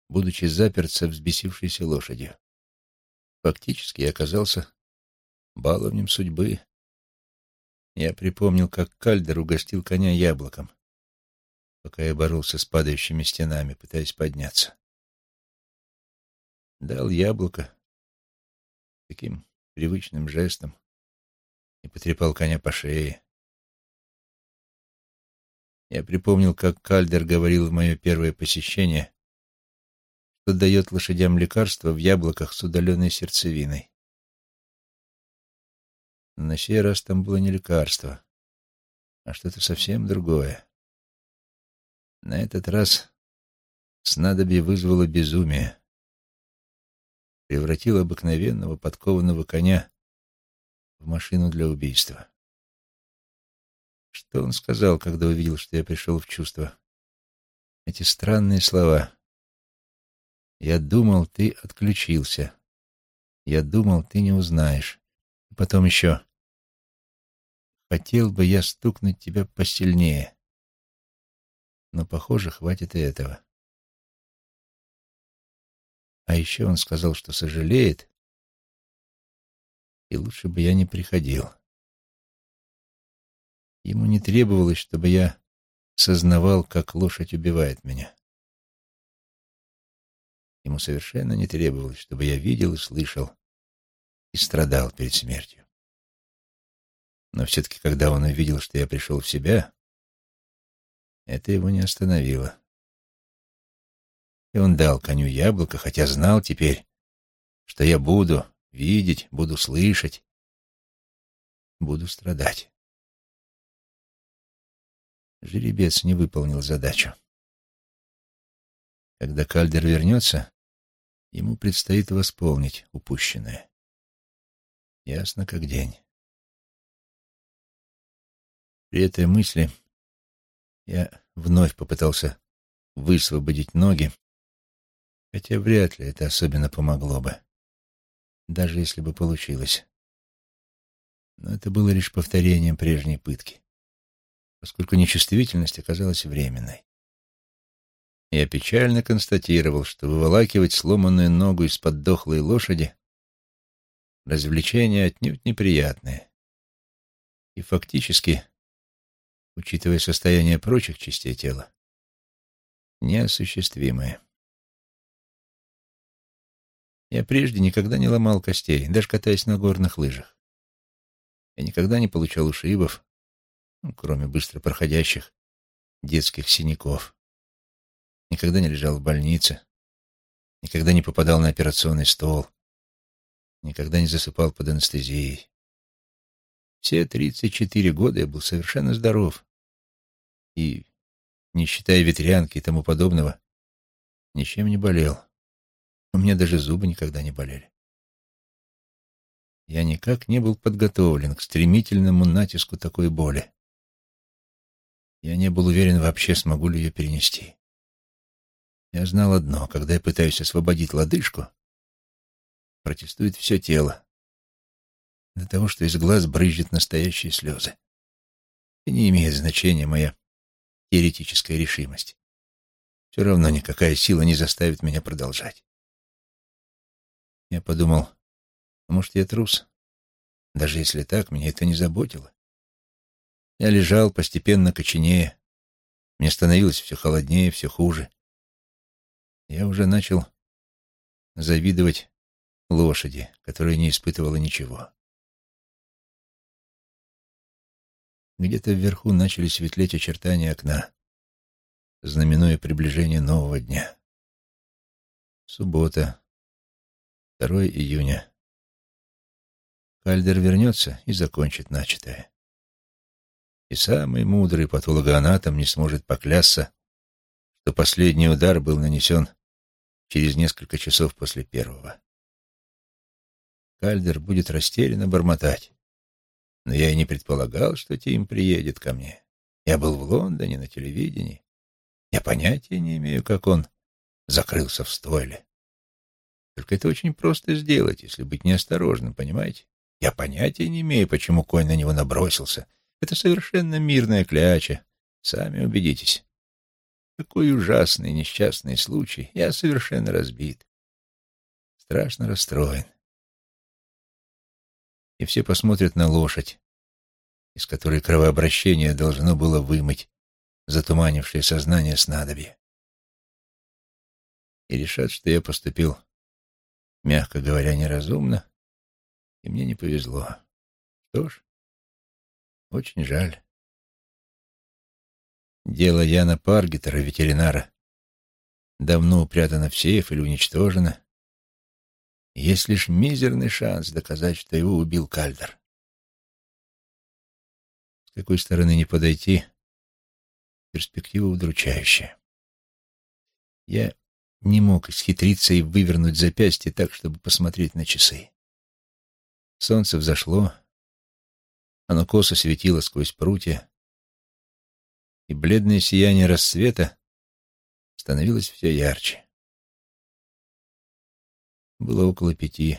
будучи заперт со взбесившейся лошадью. Фактически я оказался баловнем судьбы. Я припомнил, как Кальдер угостил коня яблоком, пока я боролся с падающими стенами, пытаясь подняться. Дал яблоко таким привычным жестом и потрепал коня по шее. Я припомнил, как Кальдер говорил в мое первое посещение, что дает лошадям лекарства в яблоках с удаленной сердцевиной. На сей раз там было не лекарство, а что-то совсем другое. На этот раз снадобье вызвало безумие, превратило обыкновенного подкованного коня в машину для убийства. Что он сказал, когда увидел, что я пришел в чувство? Эти странные слова. «Я думал, ты отключился. Я думал, ты не узнаешь. Потом еще Хотел бы я стукнуть тебя посильнее. Но, похоже, хватит и этого. А еще он сказал, что сожалеет, и лучше бы я не приходил. Ему не требовалось, чтобы я сознавал, как лошадь убивает меня. Ему совершенно не требовалось, чтобы я видел и слышал и страдал перед смертью. Но все-таки, когда он увидел, что я пришел в себя, это его не остановило. И он дал коню яблоко, хотя знал теперь, что я буду видеть, буду слышать, буду страдать. Жеребец не выполнил задачу. Когда Кальдер вернется, ему предстоит восполнить упущенное. Ясно как день. При этой мысли я вновь попытался высвободить ноги, хотя вряд ли это особенно помогло бы, даже если бы получилось. Но это было лишь повторением прежней пытки, поскольку нечувствительность оказалась временной. Я печально констатировал, что выволакивать сломанную ногу из-под дохлой лошади — развлечение отнюдь неприятное. И фактически учитывая состояние прочих частей тела, неосуществимое. Я прежде никогда не ломал костей, даже катаясь на горных лыжах. Я никогда не получал ушибов, ну, кроме быстро проходящих детских синяков. Никогда не лежал в больнице, никогда не попадал на операционный стол, никогда не засыпал под анестезией. Все тридцать четыре года я был совершенно здоров и, не считая ветрянки и тому подобного, ничем не болел. У меня даже зубы никогда не болели. Я никак не был подготовлен к стремительному натиску такой боли. Я не был уверен вообще, смогу ли ее перенести. Я знал одно, когда я пытаюсь освободить лодыжку, протестует все тело, до того, что из глаз брызжет настоящие слезы. И не имеет значения моя теоретическая решимость. Все равно никакая сила не заставит меня продолжать. Я подумал, а может, я трус? Даже если так, меня это не заботило. Я лежал, постепенно коченея. Мне становилось все холоднее, все хуже. Я уже начал завидовать лошади, которая не испытывала ничего. Где-то вверху начали светлеть очертания окна, знаменуя приближение нового дня. Суббота, 2 июня. Кальдер вернется и закончит начатое. И самый мудрый патологоанатом не сможет поклясться, что последний удар был нанесен через несколько часов после первого. Кальдер будет растерянно бормотать. Но я и не предполагал, что Тим приедет ко мне. Я был в Лондоне на телевидении. Я понятия не имею, как он закрылся в стойле. Только это очень просто сделать, если быть неосторожным, понимаете? Я понятия не имею, почему конь на него набросился. Это совершенно мирная кляча. Сами убедитесь. Какой ужасный несчастный случай. Я совершенно разбит. Страшно расстроен и все посмотрят на лошадь, из которой кровообращение должно было вымыть затуманившее сознание снадобье. И решат, что я поступил, мягко говоря, неразумно, и мне не повезло. Что ж, очень жаль. Дело Яна Паргетера, ветеринара, давно упрятано в сейф или уничтожено, есть лишь мизерный шанс доказать, что его убил Кальдер. С какой стороны не подойти, перспектива удручающая. Я не мог исхитриться и вывернуть запястье так, чтобы посмотреть на часы. Солнце взошло, оно косо светило сквозь прутья, и бледное сияние рассвета становилось все ярче. Было около пяти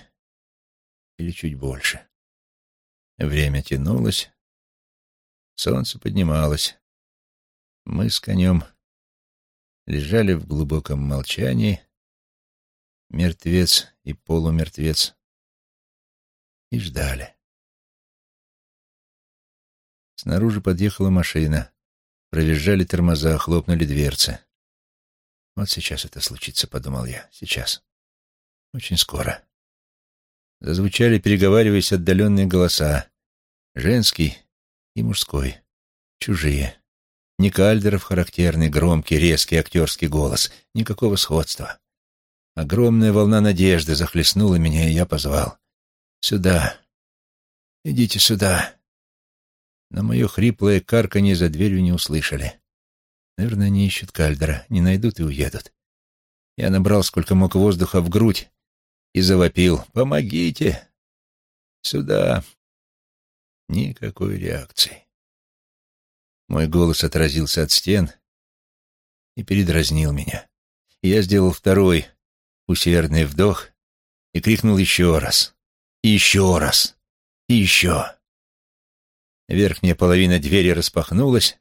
или чуть больше. Время тянулось, солнце поднималось. Мы с конем лежали в глубоком молчании, мертвец и полумертвец, и ждали. Снаружи подъехала машина. Провизжали тормоза, хлопнули дверцы. Вот сейчас это случится, подумал я. Сейчас. Очень скоро. Зазвучали, переговариваясь, отдаленные голоса. Женский и мужской. Чужие. Не Кальдеров характерный, громкий, резкий актерский голос. Никакого сходства. Огромная волна надежды захлестнула меня, и я позвал. «Сюда! Идите сюда!» Но мое хриплое карканье за дверью не услышали. Наверное, они ищут Кальдера, не найдут и уедут. Я набрал сколько мог воздуха в грудь и завопил. «Помогите! Сюда!» Никакой реакции. Мой голос отразился от стен и передразнил меня. Я сделал второй усердный вдох и крикнул еще раз, и еще раз, и еще. Верхняя половина двери распахнулась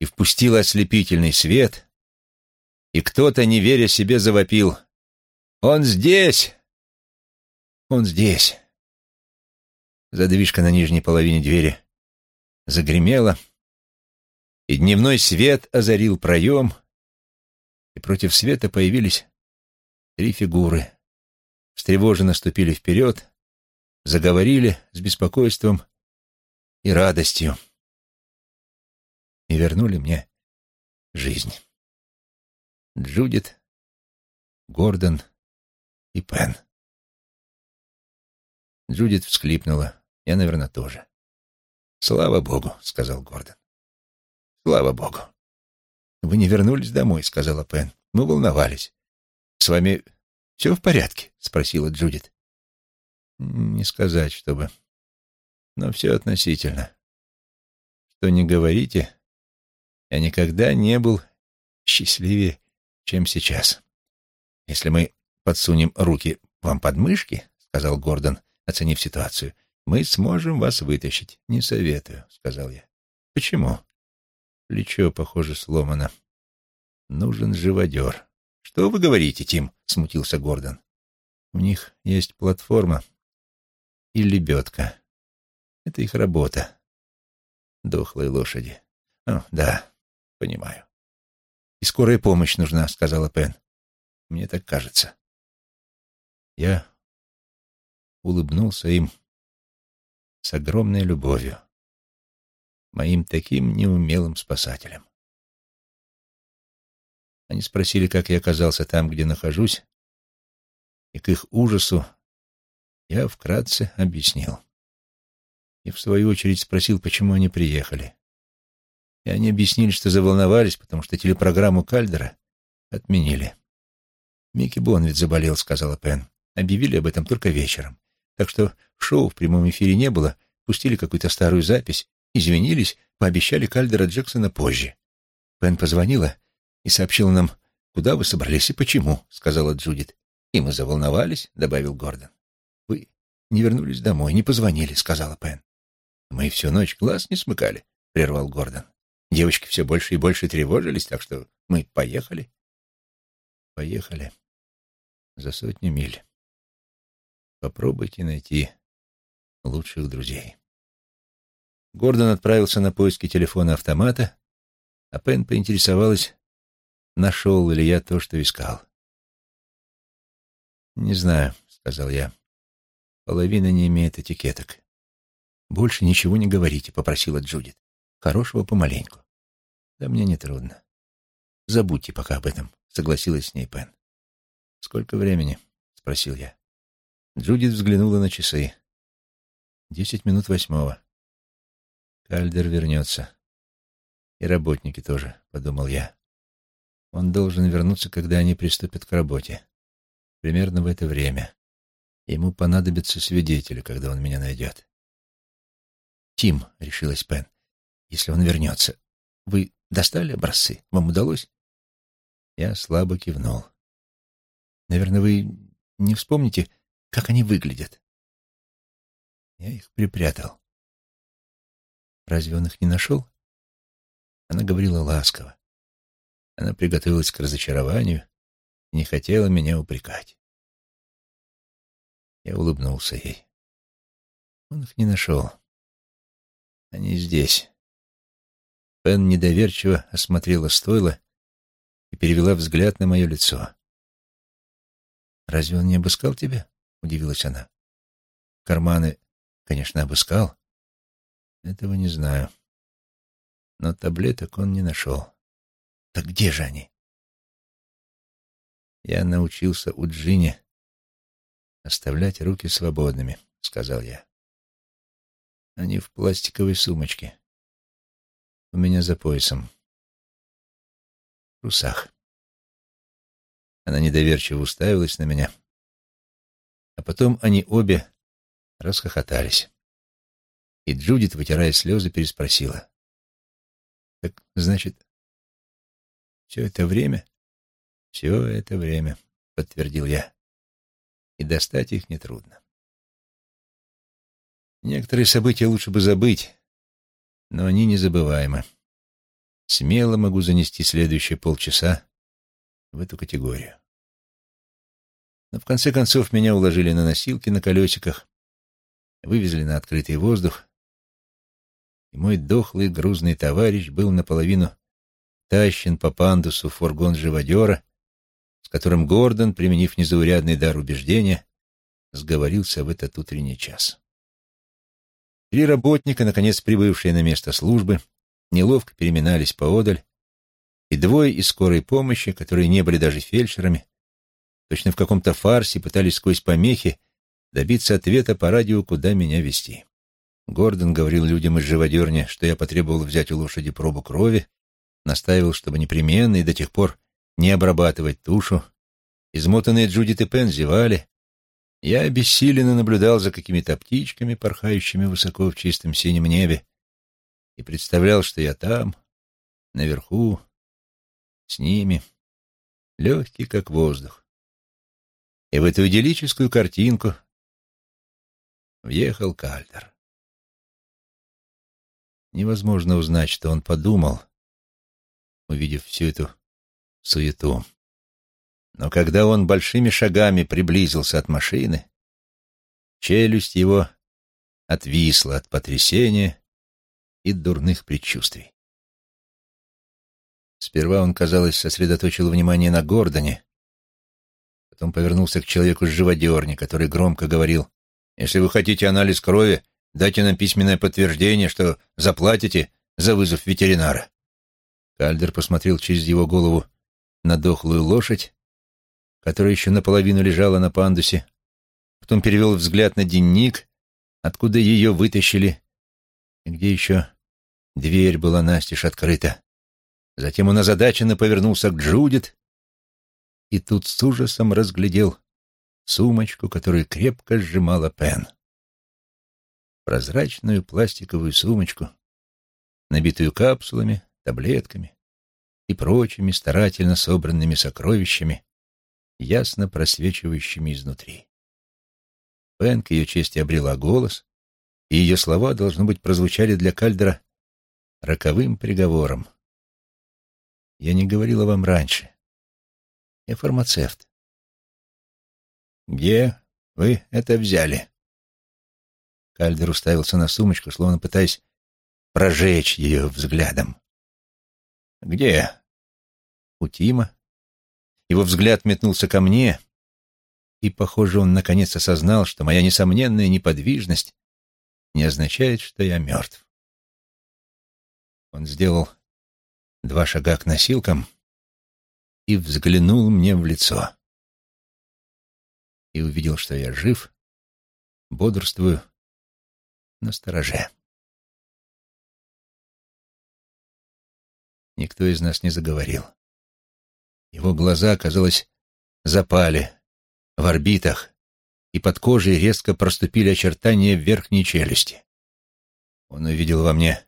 и впустила ослепительный свет, и кто-то, не веря себе, завопил. «Он здесь! Он здесь!» Задвижка на нижней половине двери загремела, и дневной свет озарил проем, и против света появились три фигуры. Встревоженно ступили вперед, заговорили с беспокойством и радостью и вернули мне жизнь. Джудит, Гордон и Пен. Джудит всклипнула. Я, наверное, тоже. «Слава Богу», — сказал Гордон. Слава богу. Вы не вернулись домой, сказала Пен. Мы волновались. С вами все в порядке? спросила Джудит. Не сказать, чтобы. Но все относительно. Что не говорите, я никогда не был счастливее, чем сейчас. Если мы подсунем руки вам под мышки, сказал Гордон, оценив ситуацию, мы сможем вас вытащить. Не советую, сказал я. Почему? Плечо, похоже, сломано. Нужен живодер. Что вы говорите, Тим? Смутился Гордон. У них есть платформа и лебедка. Это их работа. Дохлые лошади. О, да, понимаю. И скорая помощь нужна, сказала Пен. Мне так кажется. Я улыбнулся им с огромной любовью моим таким неумелым спасателем. Они спросили, как я оказался там, где нахожусь, и к их ужасу я вкратце объяснил. И в свою очередь спросил, почему они приехали. И они объяснили, что заволновались, потому что телепрограмму Кальдера отменили. «Микки Бонвит заболел», — сказала Пен. «Объявили об этом только вечером. Так что шоу в прямом эфире не было, пустили какую-то старую запись, извинились, пообещали Кальдера Джексона позже. Пен позвонила и сообщила нам, куда вы собрались и почему, сказала Джудит. И мы заволновались, добавил Гордон. Вы не вернулись домой, не позвонили, сказала Пен. Мы всю ночь глаз не смыкали, прервал Гордон. Девочки все больше и больше тревожились, так что мы поехали. Поехали за сотни миль. Попробуйте найти лучших друзей. Гордон отправился на поиски телефона автомата, а Пен поинтересовалась, нашел ли я то, что искал. «Не знаю», — сказал я. «Половина не имеет этикеток». «Больше ничего не говорите», — попросила Джудит. «Хорошего помаленьку». «Да мне не трудно. Забудьте пока об этом», — согласилась с ней Пен. «Сколько времени?» — спросил я. Джудит взглянула на часы. «Десять минут восьмого». Кальдер вернется. И работники тоже, подумал я. Он должен вернуться, когда они приступят к работе. Примерно в это время. Ему понадобятся свидетели, когда он меня найдет. «Тим», — решилась Пен, — «если он вернется, вы достали образцы? Вам удалось?» Я слабо кивнул. «Наверное, вы не вспомните, как они выглядят?» Я их припрятал. Разве он их не нашел? Она говорила ласково. Она приготовилась к разочарованию и не хотела меня упрекать. Я улыбнулся ей. Он их не нашел. Они здесь. Пен недоверчиво осмотрела стойло и перевела взгляд на мое лицо. «Разве он не обыскал тебя?» — удивилась она. «Карманы, конечно, обыскал. Этого не знаю. Но таблеток он не нашел. Так где же они?» «Я научился у Джинни оставлять руки свободными», — сказал я. «Они в пластиковой сумочке. У меня за поясом. В трусах». Она недоверчиво уставилась на меня. А потом они обе расхохотались. И Джудит, вытирая слезы, переспросила. «Так, значит, все это время?» «Все это время», — подтвердил я. «И достать их нетрудно. Некоторые события лучше бы забыть, но они незабываемы. Смело могу занести следующие полчаса в эту категорию. Но в конце концов меня уложили на носилки на колесиках, вывезли на открытый воздух, и мой дохлый грузный товарищ был наполовину тащен по пандусу в фургон живодера, с которым Гордон, применив незаурядный дар убеждения, сговорился в этот утренний час. Три работника, наконец прибывшие на место службы, неловко переминались поодаль, и двое из скорой помощи, которые не были даже фельдшерами, точно в каком-то фарсе пытались сквозь помехи добиться ответа по радио, куда меня вести. Гордон говорил людям из живодерни, что я потребовал взять у лошади пробу крови, настаивал, чтобы непременно и до тех пор не обрабатывать тушу. Измотанные Джудит и Пен зевали. Я обессиленно наблюдал за какими-то птичками, порхающими высоко в чистом синем небе, и представлял, что я там, наверху, с ними, легкий, как воздух. И в эту идиллическую картинку въехал Кальтер. Невозможно узнать, что он подумал, увидев всю эту суету. Но когда он большими шагами приблизился от машины, челюсть его отвисла от потрясения и дурных предчувствий. Сперва он, казалось, сосредоточил внимание на Гордоне, потом повернулся к человеку с живодерни, который громко говорил, «Если вы хотите анализ крови, дайте нам письменное подтверждение, что заплатите за вызов ветеринара». Кальдер посмотрел через его голову на дохлую лошадь, которая еще наполовину лежала на пандусе, потом перевел взгляд на денник, откуда ее вытащили, и где еще дверь была настежь открыта. Затем он озадаченно повернулся к Джудит и тут с ужасом разглядел сумочку, которую крепко сжимала Пен. Прозрачную пластиковую сумочку, набитую капсулами, таблетками и прочими старательно собранными сокровищами, ясно просвечивающими изнутри. Пен ее чести обрела голос, и ее слова, должно быть, прозвучали для Кальдера роковым приговором. Я не говорила вам раньше. Я фармацевт. Где вы это взяли? Кальдер уставился на сумочку, словно пытаясь прожечь ее взглядом. Где? У Тима. Его взгляд метнулся ко мне, и, похоже, он наконец осознал, что моя несомненная неподвижность не означает, что я мертв. Он сделал два шага к носилкам и взглянул мне в лицо. И увидел, что я жив, бодрствую, на стороже. Никто из нас не заговорил. Его глаза, казалось, запали в орбитах, и под кожей резко проступили очертания верхней челюсти. Он увидел во мне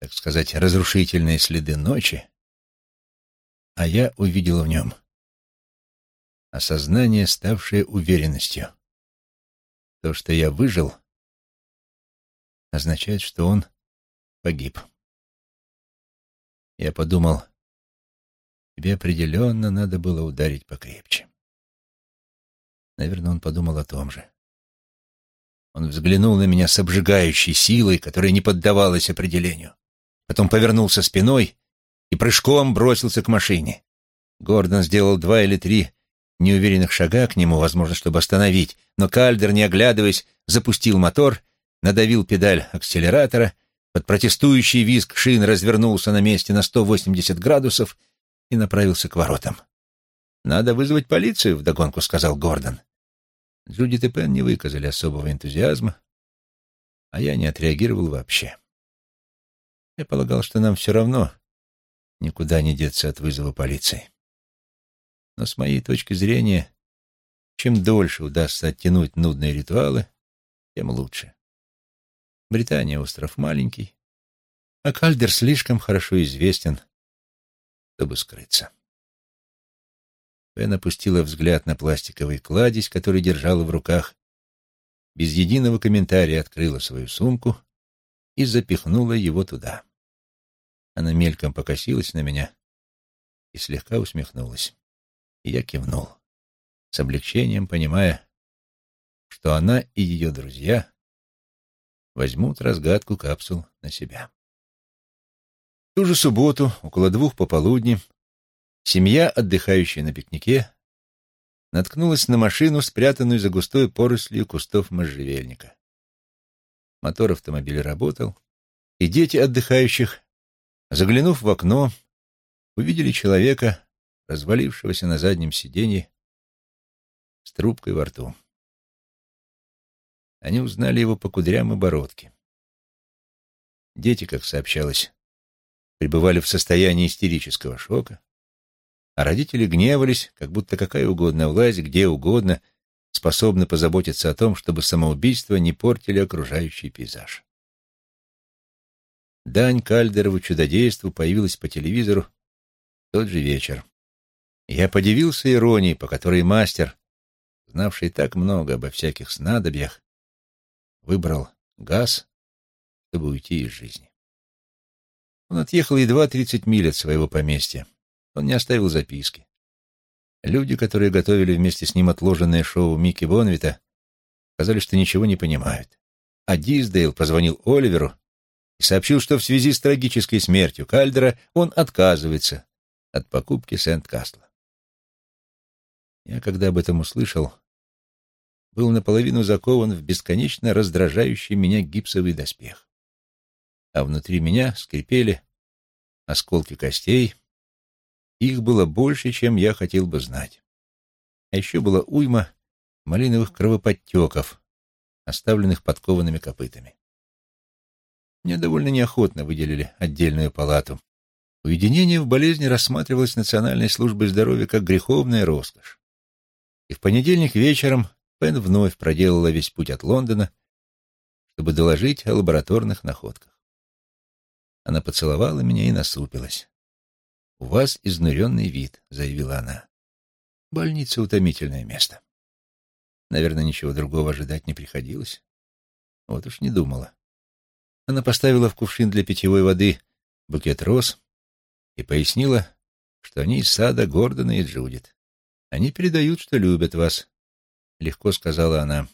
так сказать, разрушительные следы ночи, а я увидел в нем осознание, ставшее уверенностью. То, что я выжил, означает, что он погиб. Я подумал, тебе определенно надо было ударить покрепче. Наверное, он подумал о том же. Он взглянул на меня с обжигающей силой, которая не поддавалась определению. потом повернулся спиной и прыжком бросился к машине. Гордон сделал два или три неуверенных шага к нему, возможно, чтобы остановить, но Кальдер, не оглядываясь, запустил мотор, надавил педаль акселератора, под протестующий визг шин развернулся на месте на 180 градусов и направился к воротам. «Надо вызвать полицию», — вдогонку сказал Гордон. Джудит и Пен не выказали особого энтузиазма, а я не отреагировал вообще. Я полагал, что нам все равно никуда не деться от вызова полиции. Но с моей точки зрения, чем дольше удастся оттянуть нудные ритуалы, тем лучше. Британия — остров маленький, а Кальдер слишком хорошо известен, чтобы скрыться. Пен опустила взгляд на пластиковый кладезь, который держала в руках, без единого комментария открыла свою сумку и запихнула его туда. Она мельком покосилась на меня и слегка усмехнулась. И я кивнул, с облегчением понимая, что она и ее друзья возьмут разгадку капсул на себя. Ту же субботу, около двух пополудни, Семья, отдыхающая на пикнике, наткнулась на машину, спрятанную за густой порослью кустов можжевельника. Мотор автомобиля работал, и дети отдыхающих, заглянув в окно, увидели человека, развалившегося на заднем сиденье с трубкой во рту. Они узнали его по кудрям и бородке. Дети, как сообщалось, пребывали в состоянии истерического шока, а родители гневались, как будто какая угодно власть, где угодно, способна позаботиться о том, чтобы самоубийства не портили окружающий пейзаж. Дань Кальдерову чудодейству появилась по телевизору в тот же вечер. Я подивился иронии, по которой мастер, знавший так много обо всяких снадобьях, выбрал газ, чтобы уйти из жизни. Он отъехал едва тридцать миль от своего поместья. Он не оставил записки. Люди, которые готовили вместе с ним отложенное шоу Микки Бонвита, сказали, что ничего не понимают. А Диздейл позвонил Оливеру и сообщил, что в связи с трагической смертью Кальдера он отказывается от покупки Сент-Кастла. Я, когда об этом услышал, был наполовину закован в бесконечно раздражающий меня гипсовый доспех. А внутри меня скрипели осколки костей, их было больше, чем я хотел бы знать. А еще была уйма малиновых кровоподтеков, оставленных подкованными копытами. Мне довольно неохотно выделили отдельную палату. Уединение в болезни рассматривалось Национальной службой здоровья как греховная роскошь. И в понедельник вечером Пен вновь проделала весь путь от Лондона, чтобы доложить о лабораторных находках. Она поцеловала меня и насупилась. «У вас изнуренный вид», — заявила она. «Больница — утомительное место». Наверное, ничего другого ожидать не приходилось. Вот уж не думала. Она поставила в кувшин для питьевой воды букет роз и пояснила, что они из сада Гордона и Джудит. Они передают, что любят вас. Легко сказала она.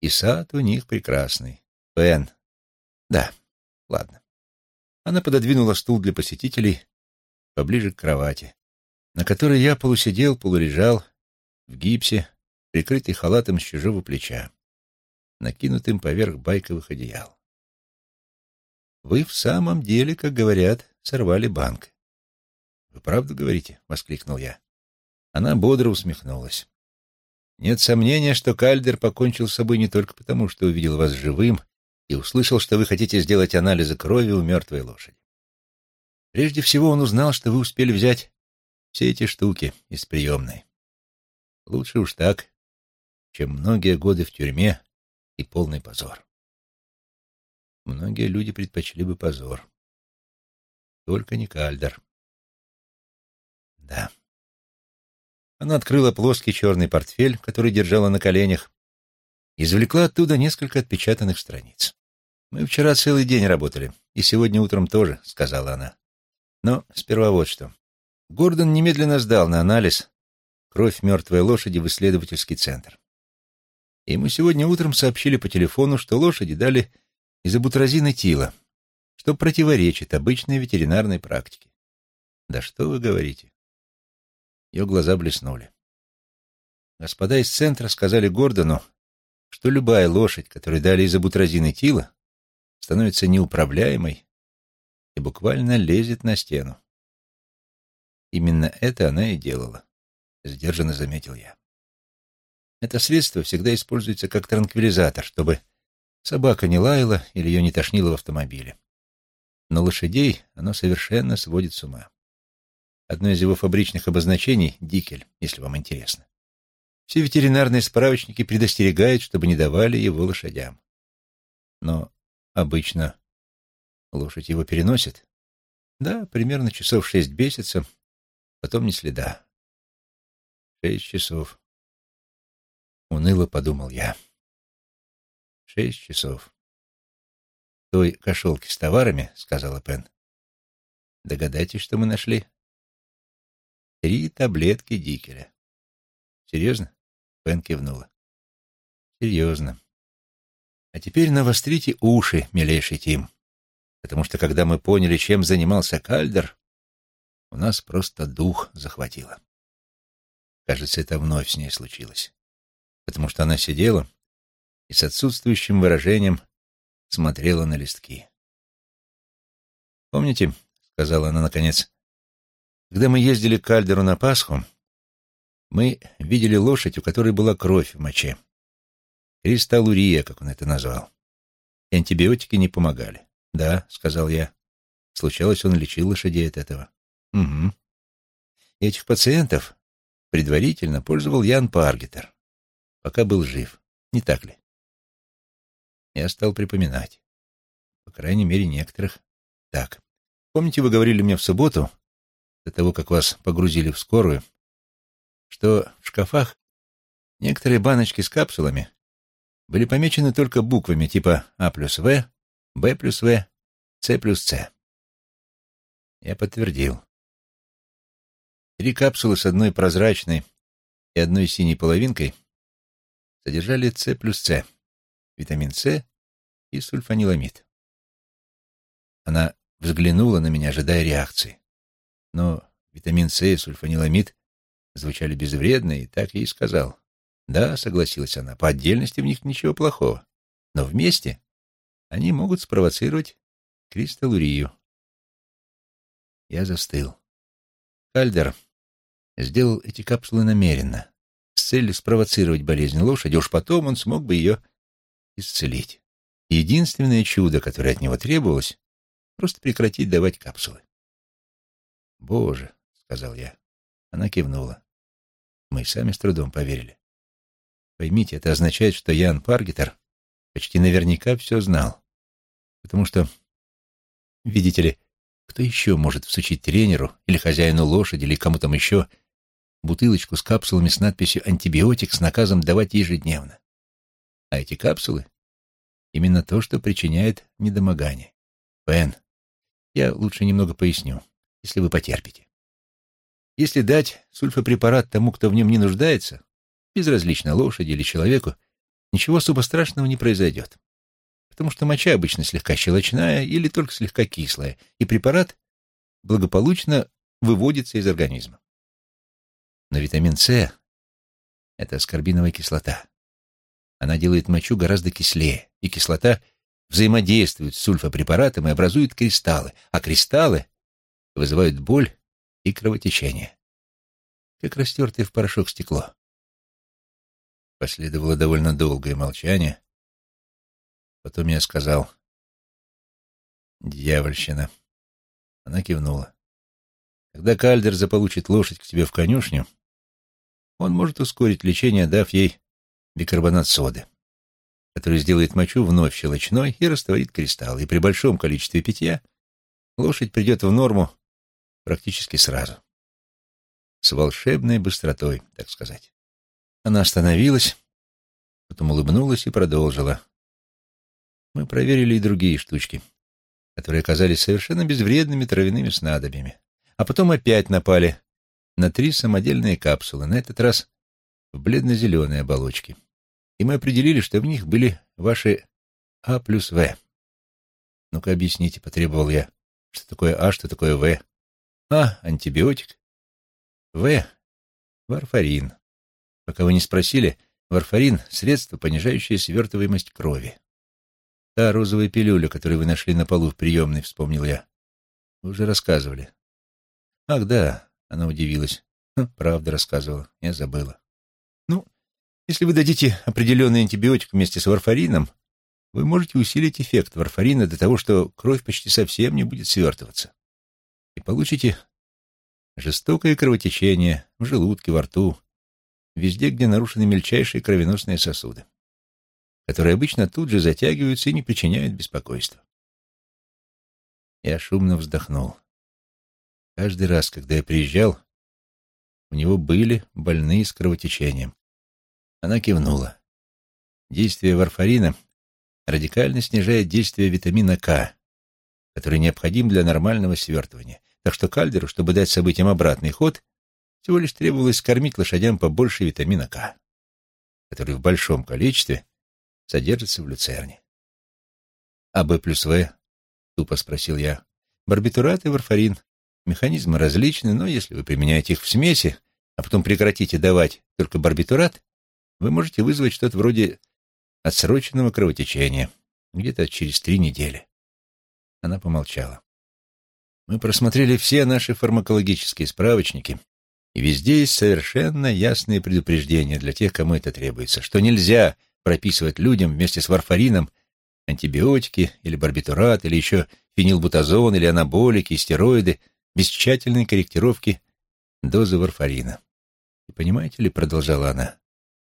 И сад у них прекрасный. Пен. Да, ладно. Она пододвинула стул для посетителей поближе к кровати, на которой я полусидел, полулежал, в гипсе, прикрытый халатом с чужого плеча, накинутым поверх байковых одеял. «Вы в самом деле, как говорят, сорвали банк». «Вы правду говорите?» — воскликнул я. Она бодро усмехнулась. «Нет сомнения, что Кальдер покончил с собой не только потому, что увидел вас живым и услышал, что вы хотите сделать анализы крови у мертвой лошади. Прежде всего он узнал, что вы успели взять все эти штуки из приемной. Лучше уж так, чем многие годы в тюрьме и полный позор. Многие люди предпочли бы позор. Только не Кальдер. Да. Она открыла плоский черный портфель, который держала на коленях, извлекла оттуда несколько отпечатанных страниц. «Мы вчера целый день работали, и сегодня утром тоже», — сказала она. Но сперва вот что. Гордон немедленно сдал на анализ кровь мертвой лошади в исследовательский центр. И ему сегодня утром сообщили по телефону, что лошади дали изобутразин тила, что противоречит обычной ветеринарной практике. Да что вы говорите? Ее глаза блеснули. Господа из центра сказали Гордону, что любая лошадь, которой дали изобутразин тила, становится неуправляемой и буквально лезет на стену. Именно это она и делала, сдержанно заметил я. Это средство всегда используется как транквилизатор, чтобы собака не лаяла или ее не тошнило в автомобиле. Но лошадей оно совершенно сводит с ума. Одно из его фабричных обозначений — дикель, если вам интересно. Все ветеринарные справочники предостерегают, чтобы не давали его лошадям. Но обычно лошадь его переносит. Да, примерно часов шесть бесится, потом ни следа. Шесть часов. Уныло подумал я. Шесть часов. Той кошелки с товарами, — сказала Пен. Догадайтесь, что мы нашли? Три таблетки дикеля. Серьезно? Пен кивнула. Серьезно. А теперь навострите уши, милейший Тим, потому что когда мы поняли, чем занимался Кальдер, у нас просто дух захватило. Кажется, это вновь с ней случилось, потому что она сидела и с отсутствующим выражением смотрела на листки. «Помните, — сказала она наконец, — когда мы ездили к Кальдеру на Пасху, мы видели лошадь, у которой была кровь в моче. Кристаллурия, как он это назвал. Антибиотики не помогали. «Да», — сказал я. Случалось, он лечил лошадей от этого. «Угу». И этих пациентов предварительно пользовал Ян Паргетер, пока был жив. Не так ли? Я стал припоминать. По крайней мере, некоторых. Так. Помните, вы говорили мне в субботу, до того, как вас погрузили в скорую, что в шкафах некоторые баночки с капсулами были помечены только буквами типа А плюс В, Б плюс В, С плюс С. Я подтвердил. Три капсулы с одной прозрачной и одной синей половинкой содержали С плюс С, витамин С и сульфаниламид. Она взглянула на меня, ожидая реакции. Но витамин С и сульфаниламид звучали безвредно, и так ей сказал. Да, согласилась она, по отдельности в них ничего плохого, но вместе они могут спровоцировать кристаллурию. Я застыл. Кальдер сделал эти капсулы намеренно, с целью спровоцировать болезнь лошади, уж потом он смог бы ее исцелить. Единственное чудо, которое от него требовалось, просто прекратить давать капсулы. «Боже», — сказал я. Она кивнула. Мы сами с трудом поверили. Поймите, это означает, что Ян Паргетер почти наверняка все знал. Потому что, видите ли, кто еще может всучить тренеру или хозяину лошади или кому там еще бутылочку с капсулами с надписью «антибиотик» с наказом давать ежедневно? А эти капсулы — именно то, что причиняет недомогание. Пен, я лучше немного поясню, если вы потерпите. Если дать сульфопрепарат тому, кто в нем не нуждается, безразлично лошади или человеку, ничего особо страшного не произойдет. Потому что моча обычно слегка щелочная или только слегка кислая, и препарат благополучно выводится из организма. Но витамин С — это аскорбиновая кислота. Она делает мочу гораздо кислее, и кислота взаимодействует с сульфопрепаратом и образует кристаллы, а кристаллы вызывают боль и кровотечение, как растертое в порошок стекло. Последовало довольно долгое молчание. Потом я сказал «Дьявольщина». Она кивнула. Когда Кальдер заполучит лошадь к тебе в конюшню, он может ускорить лечение, дав ей бикарбонат соды, который сделает мочу вновь щелочной и растворит кристаллы. И при большом количестве питья лошадь придет в норму практически сразу. С волшебной быстротой, так сказать. Она остановилась, потом улыбнулась и продолжила. Мы проверили и другие штучки, которые оказались совершенно безвредными травяными снадобьями. А потом опять напали на три самодельные капсулы, на этот раз в бледно-зеленой оболочке. И мы определили, что в них были ваши А плюс В. Ну-ка объясните, потребовал я. Что такое А, что такое В? А, антибиотик. В, варфарин. Пока вы не спросили, варфарин — средство, понижающее свертываемость крови. Та розовая пилюля, которую вы нашли на полу в приемной, вспомнил я. Вы уже рассказывали. Ах, да, она удивилась. Хм, правда рассказывала, я забыла. Ну, если вы дадите определенный антибиотик вместе с варфарином, вы можете усилить эффект варфарина до того, что кровь почти совсем не будет свертываться. И получите жестокое кровотечение в желудке, во рту, везде, где нарушены мельчайшие кровеносные сосуды, которые обычно тут же затягиваются и не причиняют беспокойства. Я шумно вздохнул. Каждый раз, когда я приезжал, у него были больные с кровотечением. Она кивнула. Действие варфарина радикально снижает действие витамина К, который необходим для нормального свертывания. Так что Кальдеру, чтобы дать событиям обратный ход, всего лишь требовалось скормить лошадям побольше витамина К, который в большом количестве содержится в люцерне. «А Б плюс В?» — тупо спросил я. «Барбитурат и варфарин. Механизмы различны, но если вы применяете их в смеси, а потом прекратите давать только барбитурат, вы можете вызвать что-то вроде отсроченного кровотечения, где-то через три недели. Она помолчала. Мы просмотрели все наши фармакологические справочники, и везде есть совершенно ясные предупреждения для тех, кому это требуется, что нельзя прописывать людям вместе с варфарином антибиотики или барбитурат, или еще фенилбутазон, или анаболики, стероиды, без тщательной корректировки дозы варфарина. И понимаете ли, продолжала она,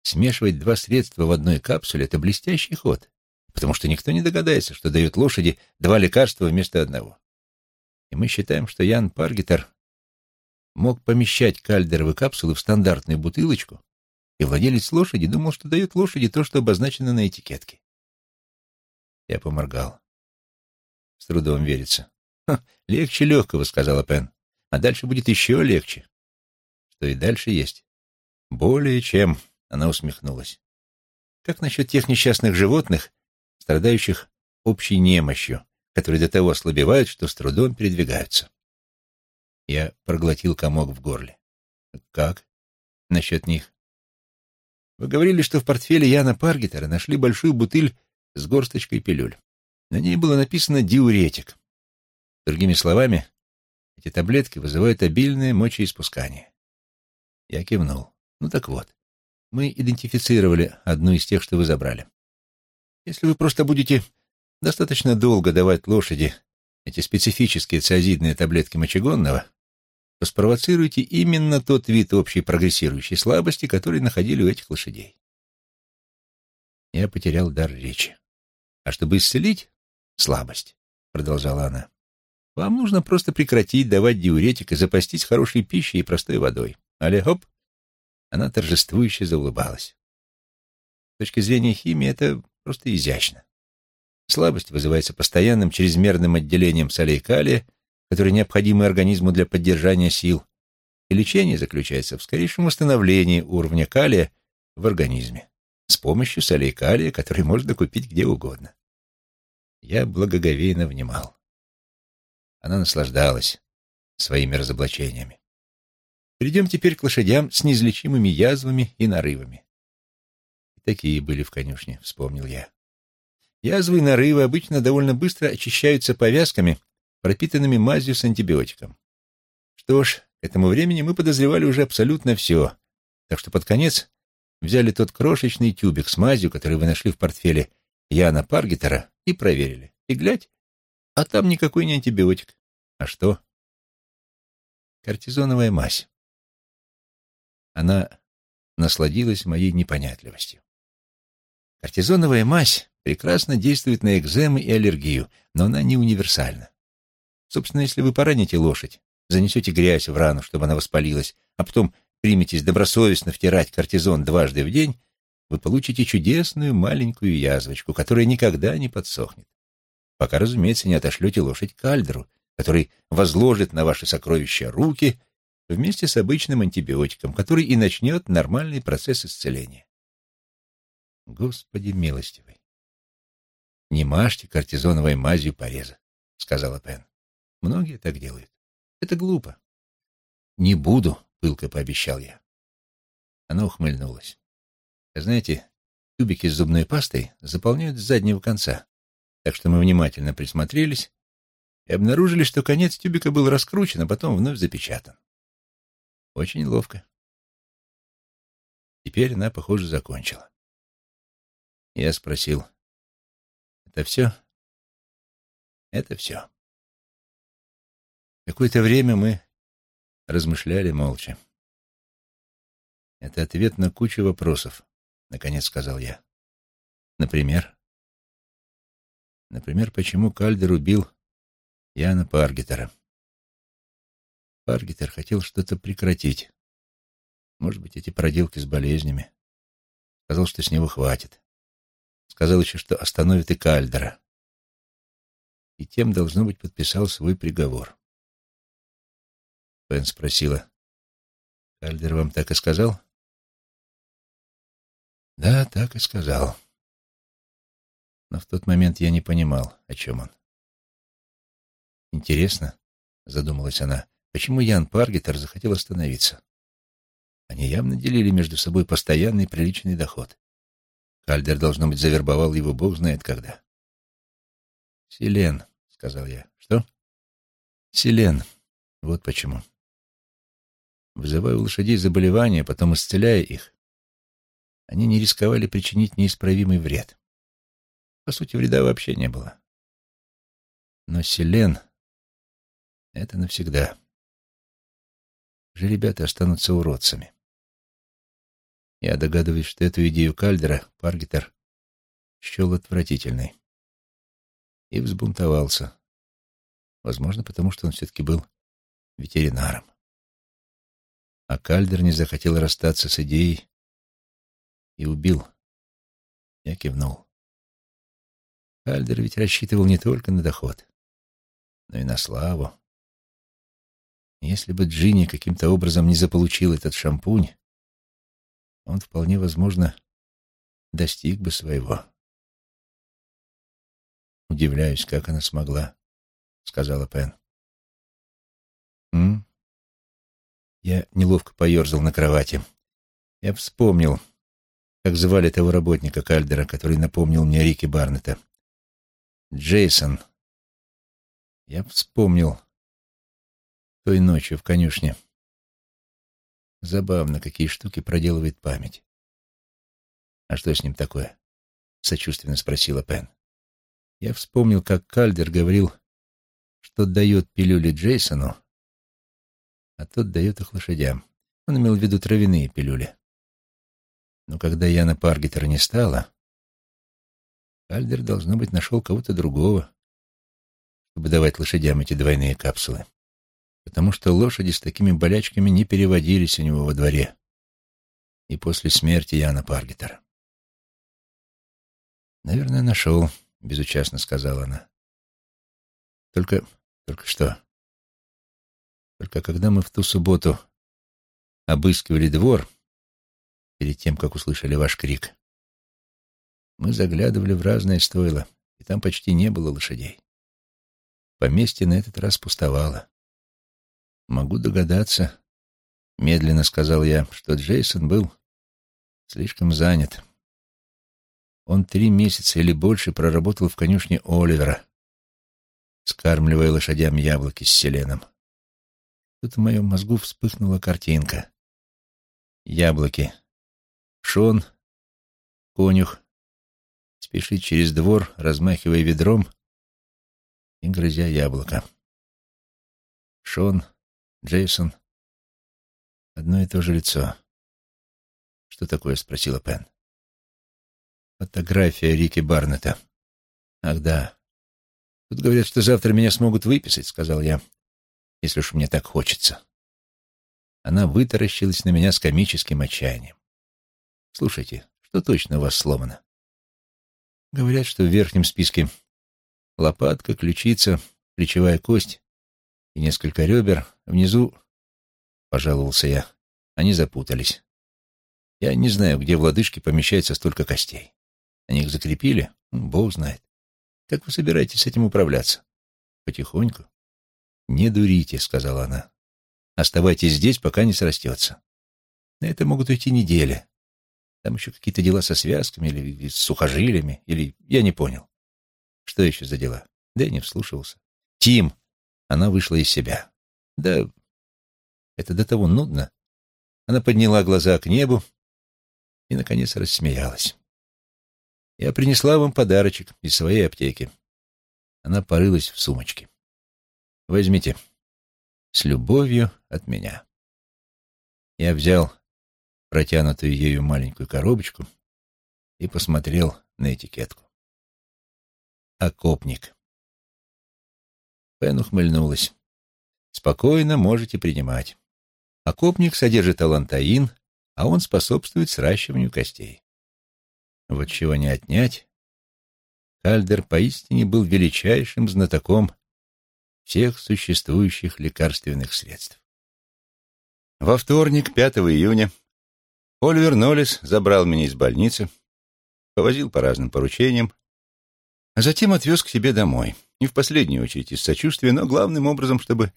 смешивать два средства в одной капсуле — это блестящий ход, потому что никто не догадается, что дают лошади два лекарства вместо одного. И мы считаем, что Ян Паргитер мог помещать кальдеровые капсулы в стандартную бутылочку, и владелец лошади думал, что дает лошади то, что обозначено на этикетке. Я поморгал. С трудом верится. «Легче легкого», — сказала Пен. «А дальше будет еще легче». «Что и дальше есть». «Более чем», — она усмехнулась. «Как насчет тех несчастных животных, страдающих общей немощью, которые до того ослабевают, что с трудом передвигаются?» Я проглотил комок в горле. «Как? Насчет них?» «Вы говорили, что в портфеле Яна Паргетера нашли большую бутыль с горсточкой пилюль. На ней было написано «диуретик». Другими словами, эти таблетки вызывают обильное мочеиспускание. Я кивнул. Ну так вот, мы идентифицировали одну из тех, что вы забрали. Если вы просто будете достаточно долго давать лошади эти специфические циазидные таблетки мочегонного, то спровоцируете именно тот вид общей прогрессирующей слабости, который находили у этих лошадей. Я потерял дар речи. А чтобы исцелить слабость, продолжала она, вам нужно просто прекратить давать диуретик и запастись хорошей пищей и простой водой. Але хоп! Она торжествующе заулыбалась. С точки зрения химии это просто изящно. Слабость вызывается постоянным чрезмерным отделением солей калия, которые необходимы организму для поддержания сил, и лечение заключается в скорейшем восстановлении уровня калия в организме с помощью солей калия, которые можно купить где угодно. Я благоговейно внимал. Она наслаждалась своими разоблачениями. Перейдем теперь к лошадям с неизлечимыми язвами и нарывами. И такие были в конюшне, вспомнил я. Язвы и нарывы обычно довольно быстро очищаются повязками, пропитанными мазью с антибиотиком. Что ж, к этому времени мы подозревали уже абсолютно все, так что под конец взяли тот крошечный тюбик с мазью, который вы нашли в портфеле Яна Паргетера, и проверили. И глядь, а там никакой не антибиотик. А что? Кортизоновая мазь. Она насладилась моей непонятливостью. Кортизоновая мазь прекрасно действует на экземы и аллергию, но она не универсальна. Собственно, если вы пораните лошадь, занесете грязь в рану, чтобы она воспалилась, а потом приметесь добросовестно втирать кортизон дважды в день, вы получите чудесную маленькую язвочку, которая никогда не подсохнет. Пока, разумеется, не отошлете лошадь к Альдеру, который возложит на ваши сокровища руки вместе с обычным антибиотиком, который и начнет нормальный процесс исцеления. Господи милостивый! «Не мажьте кортизоновой мазью порезы», — сказала Пен. «Многие так делают. Это глупо». «Не буду», — пылко пообещал я. Она ухмыльнулась. «Знаете, тюбики с зубной пастой заполняют с заднего конца, так что мы внимательно присмотрелись и обнаружили, что конец тюбика был раскручен, а потом вновь запечатан. Очень ловко. Теперь она, похоже, закончила. Я спросил, «Это все?» «Это все». Какое-то время мы размышляли молча. «Это ответ на кучу вопросов», — наконец сказал я. «Например?» «Например, почему Кальдер убил Яна Паргетера?» Паргетер хотел что-то прекратить. Может быть, эти проделки с болезнями. Сказал, что с него хватит. Сказал еще, что остановит и Кальдера. И тем, должно быть, подписал свой приговор. Пен спросила, «Кальдер вам так и сказал?» «Да, так и сказал». Но в тот момент я не понимал, о чем он. «Интересно», — задумалась она, — «почему Ян Паргетер захотел остановиться?» Они явно делили между собой постоянный приличный доход. Кальдер, должно быть, завербовал его бог знает когда. «Селен», — сказал я. «Что?» «Селен. Вот почему. Вызывая у лошадей заболевания, потом исцеляя их, они не рисковали причинить неисправимый вред. По сути, вреда вообще не было. Но Селен — это навсегда. Же ребята останутся уродцами. Я догадываюсь, что эту идею Кальдера Паргетер счел отвратительной. И взбунтовался. Возможно, потому что он все-таки был ветеринаром. А Кальдер не захотел расстаться с идеей и убил. Я кивнул. Кальдер ведь рассчитывал не только на доход, но и на славу. Если бы Джинни каким-то образом не заполучил этот шампунь, он вполне возможно достиг бы своего. «Удивляюсь, как она смогла», — сказала Пен. «М?» Я неловко поерзал на кровати. Я вспомнил, как звали того работника Кальдера, который напомнил мне Рики Барнета. Джейсон. Я вспомнил той ночью в конюшне. Забавно, какие штуки проделывает память. «А что с ним такое?» — сочувственно спросила Пен. Я вспомнил, как Кальдер говорил, что дает пилюли Джейсону, а тот дает их лошадям. Он имел в виду травяные пилюли. Но когда Яна Паргетера не стало, Кальдер, должно быть, нашел кого-то другого, чтобы давать лошадям эти двойные капсулы потому что лошади с такими болячками не переводились у него во дворе и после смерти Яна Паргетера. «Наверное, нашел», — безучастно сказала она. «Только... только что? Только когда мы в ту субботу обыскивали двор, перед тем, как услышали ваш крик, мы заглядывали в разные стойла, и там почти не было лошадей. Поместье на этот раз пустовало. Могу догадаться, медленно сказал я, что Джейсон был слишком занят. Он три месяца или больше проработал в конюшне Оливера, скармливая лошадям яблоки с селеном. Тут в моем мозгу вспыхнула картинка. Яблоки. Шон, конюх, спешит через двор, размахивая ведром и грызя яблоко. Шон, Джейсон. Одно и то же лицо. «Что такое?» — спросила Пен. «Фотография Рики Барнета». «Ах, да. Тут говорят, что завтра меня смогут выписать», — сказал я, — «если уж мне так хочется». Она вытаращилась на меня с комическим отчаянием. «Слушайте, что точно у вас сломано?» «Говорят, что в верхнем списке лопатка, ключица, плечевая кость и несколько ребер. Внизу, — пожаловался я, — они запутались. Я не знаю, где в лодыжке помещается столько костей. Они их закрепили? Бог знает. Как вы собираетесь с этим управляться? Потихоньку. Не дурите, сказала она. Оставайтесь здесь, пока не срастется. На это могут уйти недели. Там еще какие-то дела со связками или с сухожилиями, или... Я не понял. Что еще за дела? Да я не вслушивался. Тим! Она вышла из себя. Да, это до того нудно. Она подняла глаза к небу и, наконец, рассмеялась. Я принесла вам подарочек из своей аптеки. Она порылась в сумочке. Возьмите. С любовью от меня. Я взял протянутую ею маленькую коробочку и посмотрел на этикетку. Окопник. Пен ухмыльнулась. Спокойно можете принимать. Окопник содержит алантаин, а он способствует сращиванию костей. Вот чего не отнять. Кальдер поистине был величайшим знатоком всех существующих лекарственных средств. Во вторник, 5 июня, Оливер Ноллис забрал меня из больницы, повозил по разным поручениям, а затем отвез к себе домой. Не в последнюю очередь из сочувствия, но главным образом, чтобы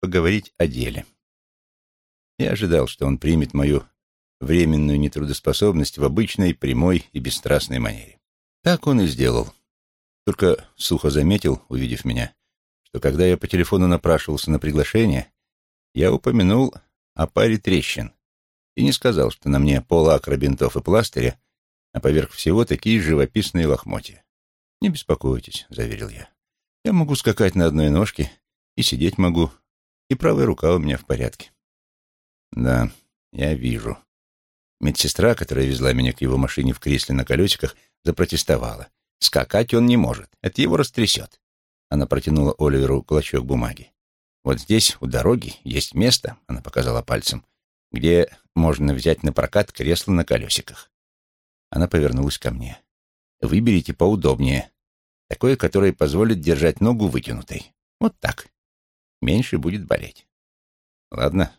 поговорить о деле. Я ожидал, что он примет мою временную нетрудоспособность в обычной, прямой и бесстрастной манере. Так он и сделал. Только сухо заметил, увидев меня, что когда я по телефону напрашивался на приглашение, я упомянул о паре трещин и не сказал, что на мне полакра бинтов и пластыря, а поверх всего такие живописные лохмотья. «Не беспокойтесь», — заверил я. «Я могу скакать на одной ножке и сидеть могу, и правая рука у меня в порядке». «Да, я вижу», Медсестра, которая везла меня к его машине в кресле на колесиках, запротестовала. Скакать он не может, это его растрясет. Она протянула Оливеру клочок бумаги. «Вот здесь, у дороги, есть место», — она показала пальцем, «где можно взять на прокат кресло на колесиках». Она повернулась ко мне. «Выберите поудобнее. Такое, которое позволит держать ногу вытянутой. Вот так. Меньше будет болеть». «Ладно?»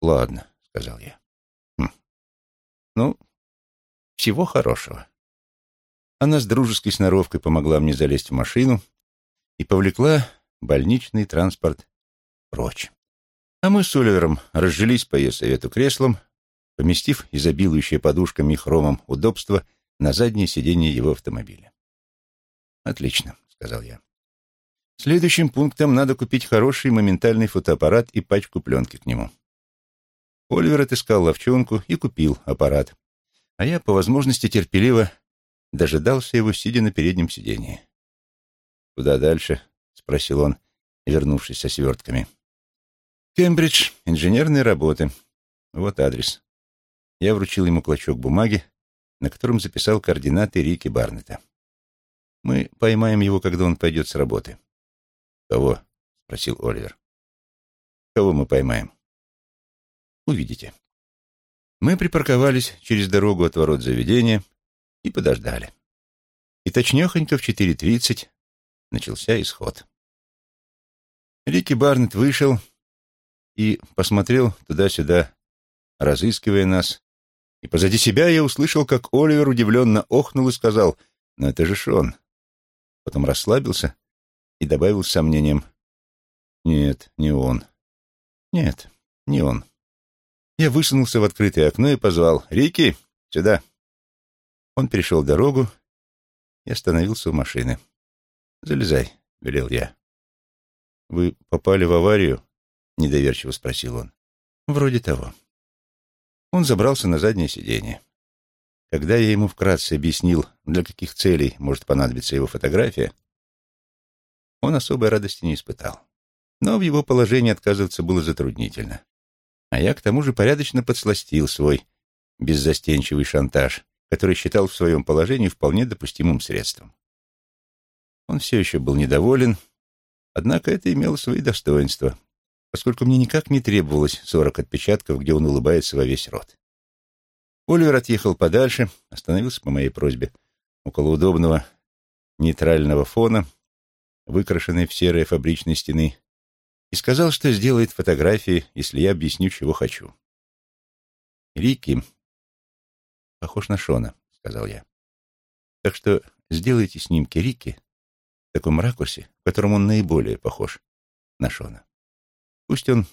«Ладно», — сказал я. Ну, всего хорошего. Она с дружеской сноровкой помогла мне залезть в машину и повлекла больничный транспорт прочь. А мы с Оливером разжились по ее совету креслом, поместив изобилующее подушками и хромом удобство на заднее сиденье его автомобиля. «Отлично», — сказал я. Следующим пунктом надо купить хороший моментальный фотоаппарат и пачку пленки к нему. Оливер отыскал ловчонку и купил аппарат, а я, по возможности терпеливо, дожидался его, сидя на переднем сиденье. «Куда дальше?» — спросил он, вернувшись со свертками. «Кембридж, инженерные работы. Вот адрес». Я вручил ему клочок бумаги, на котором записал координаты Рики Барнета. «Мы поймаем его, когда он пойдет с работы». «Кого?» — спросил Оливер. «Кого мы поймаем?» Увидите. Мы припарковались через дорогу от ворот заведения и подождали. И точнёхонько в 4.30 начался исход. Рики Барнетт вышел и посмотрел туда-сюда, разыскивая нас. И позади себя я услышал, как Оливер удивленно охнул и сказал, «Но это же Шон». Потом расслабился и добавил с сомнением, «Нет, не он. Нет, не он». Я высунулся в открытое окно и позвал «Рики, сюда!». Он перешел дорогу и остановился у машины. «Залезай», — велел я. «Вы попали в аварию?» — недоверчиво спросил он. «Вроде того». Он забрался на заднее сиденье. Когда я ему вкратце объяснил, для каких целей может понадобиться его фотография, он особой радости не испытал. Но в его положении отказываться было затруднительно. А я к тому же порядочно подсластил свой беззастенчивый шантаж, который считал в своем положении вполне допустимым средством. Он все еще был недоволен, однако это имело свои достоинства, поскольку мне никак не требовалось сорок отпечатков, где он улыбается во весь рот. Оливер отъехал подальше, остановился по моей просьбе около удобного нейтрального фона, выкрашенной в серые фабричной стены, и сказал, что сделает фотографии, если я объясню, чего хочу. «Рикки похож на Шона», — сказал я. «Так что сделайте снимки Рикки в таком ракурсе, в котором он наиболее похож на Шона. Пусть он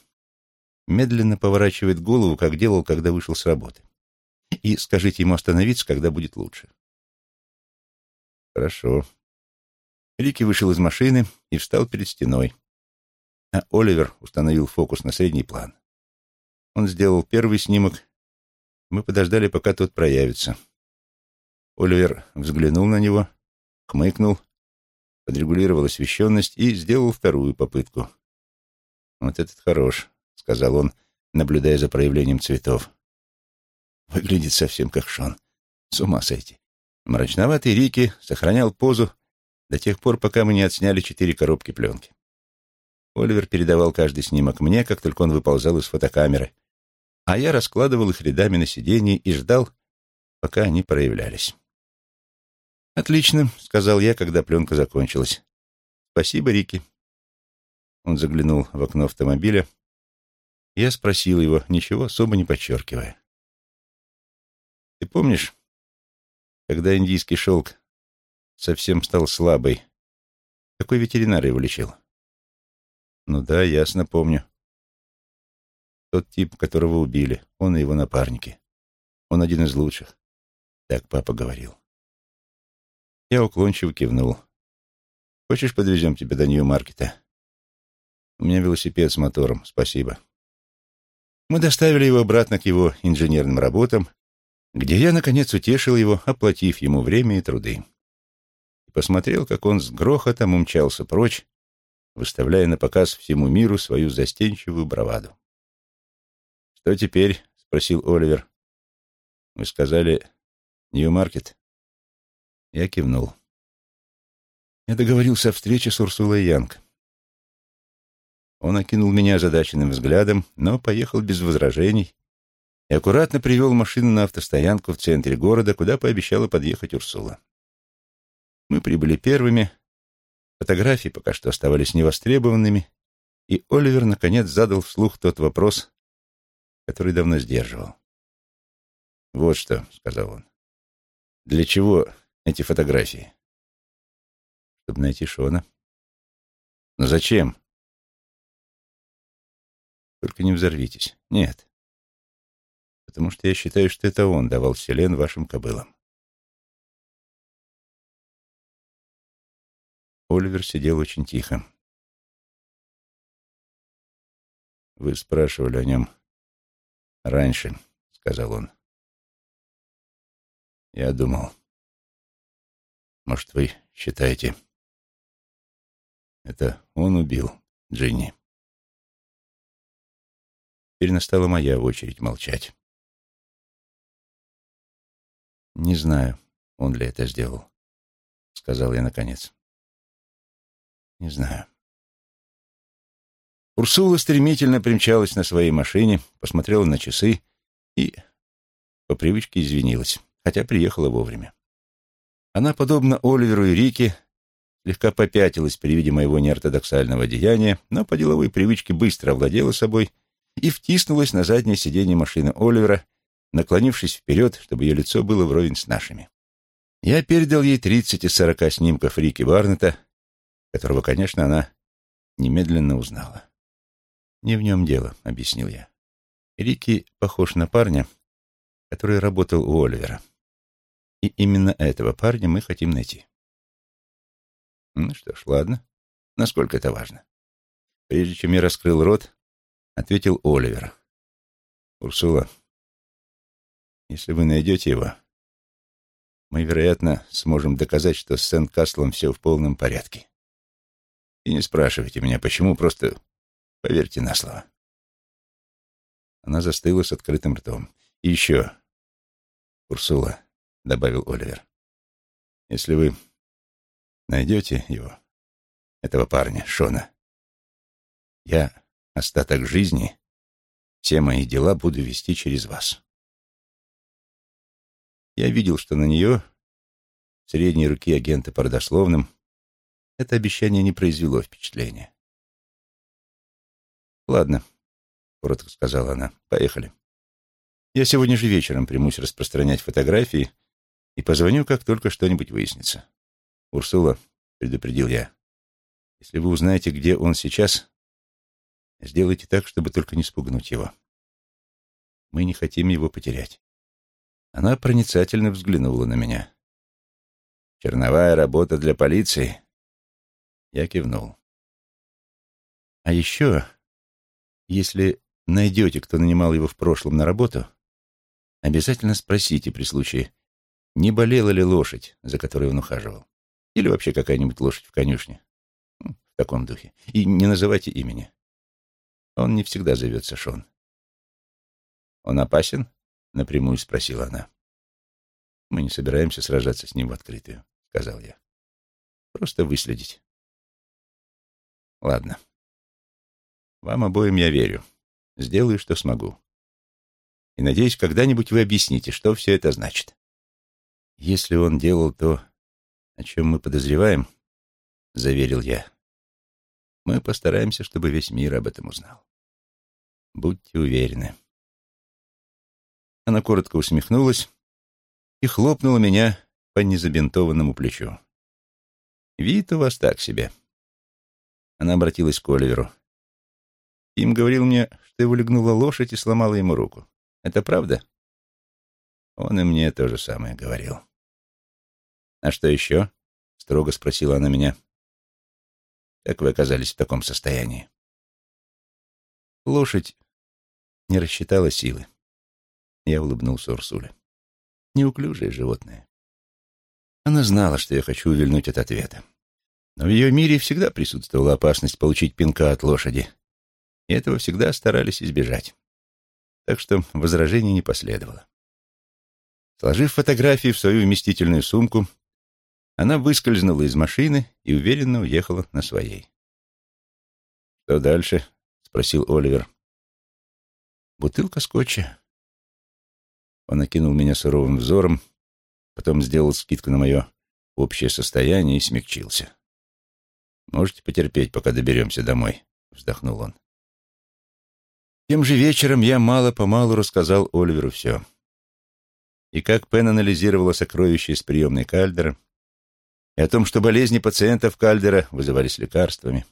медленно поворачивает голову, как делал, когда вышел с работы. И скажите ему остановиться, когда будет лучше. Хорошо. Рики вышел из машины и встал перед стеной. А Оливер установил фокус на средний план. Он сделал первый снимок. Мы подождали, пока тот проявится. Оливер взглянул на него, хмыкнул, подрегулировал освещенность и сделал вторую попытку. «Вот этот хорош», — сказал он, наблюдая за проявлением цветов. Выглядит совсем как Шон. С ума сойти. Мрачноватый Рики сохранял позу до тех пор, пока мы не отсняли четыре коробки пленки. Оливер передавал каждый снимок мне, как только он выползал из фотокамеры, а я раскладывал их рядами на сиденье и ждал, пока они проявлялись. «Отлично», — сказал я, когда пленка закончилась. «Спасибо, Рики». Он заглянул в окно автомобиля. Я спросил его, ничего особо не подчеркивая. «Ты помнишь, когда индийский шелк совсем стал слабый, какой ветеринар его лечил?» «Ну да, ясно помню. Тот тип, которого убили, он и его напарники. Он один из лучших. Так папа говорил. Я уклончиво кивнул. «Хочешь, подвезем тебя до Нью-Маркета?» «У меня велосипед с мотором, спасибо». Мы доставили его обратно к его инженерным работам, где я, наконец, утешил его, оплатив ему время и труды. И посмотрел, как он с грохотом умчался прочь, выставляя на показ всему миру свою застенчивую браваду. «Что теперь?» — спросил Оливер. «Вы сказали Нью-Маркет?» Я кивнул. Я договорился о встрече с Урсулой Янг. Он окинул меня озадаченным взглядом, но поехал без возражений и аккуратно привел машину на автостоянку в центре города, куда пообещала подъехать Урсула. Мы прибыли первыми, фотографии пока что оставались невостребованными, и Оливер, наконец, задал вслух тот вопрос, который давно сдерживал. «Вот что», — сказал он, — «для чего эти фотографии? Чтобы найти Шона. Но зачем? Только не взорвитесь. Нет. Потому что я считаю, что это он давал селен вашим кобылам. Оливер сидел очень тихо. «Вы спрашивали о нем раньше», — сказал он. «Я думал, может, вы считаете, это он убил Джинни? Теперь настала моя очередь молчать. «Не знаю, он ли это сделал», — сказал я наконец. «Не знаю». Урсула стремительно примчалась на своей машине, посмотрела на часы и по привычке извинилась, хотя приехала вовремя. Она, подобно Оливеру и Рике, слегка попятилась при виде моего неортодоксального деяния, но по деловой привычке быстро овладела собой и втиснулась на заднее сиденье машины Оливера, наклонившись вперед, чтобы ее лицо было вровень с нашими. Я передал ей тридцать из сорока снимков Рики Барнета, которого, конечно, она немедленно узнала. «Не в нем дело», — объяснил я. Рики похож на парня, который работал у Оливера. И именно этого парня мы хотим найти. Ну что ж, ладно. Насколько это важно? Прежде чем я раскрыл рот, ответил Оливер. Урсула, если вы найдете его, мы, вероятно, сможем доказать, что с Сент-Каслом все в полном порядке. И не спрашивайте меня, почему, просто поверьте на слово. Она застыла с открытым ртом. И еще, Урсула, — добавил Оливер. «Если вы найдете его, этого парня, Шона, я остаток жизни, все мои дела буду вести через вас». Я видел, что на нее, средней руки агента по родословным, это обещание не произвело впечатления. «Ладно», — коротко сказала она, — «поехали. Я сегодня же вечером примусь распространять фотографии, и позвоню, как только что-нибудь выяснится. Урсула, предупредил я. «Если вы узнаете, где он сейчас, сделайте так, чтобы только не спугнуть его. Мы не хотим его потерять». Она проницательно взглянула на меня. «Черновая работа для полиции?» Я кивнул. «А еще, если найдете, кто нанимал его в прошлом на работу, обязательно спросите при случае, не болела ли лошадь, за которой он ухаживал. Или вообще какая-нибудь лошадь в конюшне. В таком духе. И не называйте имени. Он не всегда зовется Шон. «Он опасен?» — напрямую спросила она. «Мы не собираемся сражаться с ним в открытую», — сказал я. «Просто выследить». «Ладно. Вам обоим я верю. Сделаю, что смогу. И надеюсь, когда-нибудь вы объясните, что все это значит. Если он делал то, о чем мы подозреваем, — заверил я, — мы постараемся, чтобы весь мир об этом узнал. Будьте уверены. Она коротко усмехнулась и хлопнула меня по незабинтованному плечу. «Вид у вас так себе». Она обратилась к Оливеру. Им говорил мне, что его легнула лошадь и сломала ему руку. Это правда? Он и мне то же самое говорил. «А что еще?» — строго спросила она меня. «Как вы оказались в таком состоянии?» Лошадь не рассчитала силы. Я улыбнулся Урсуле. Неуклюжее животное. Она знала, что я хочу увильнуть от ответа. Но в ее мире всегда присутствовала опасность получить пинка от лошади, и этого всегда старались избежать. Так что возражений не последовало. Сложив фотографии в свою вместительную сумку, она выскользнула из машины и уверенно уехала на своей. «Что дальше?» — спросил Оливер. «Бутылка скотча». Он окинул меня суровым взором, потом сделал скидку на мое общее состояние и смягчился. «Можете потерпеть, пока доберемся домой», — вздохнул он. Тем же вечером я мало-помалу рассказал Оливеру все. И как Пен анализировала сокровища из приемной Кальдера, и о том, что болезни пациентов Кальдера вызывались лекарствами.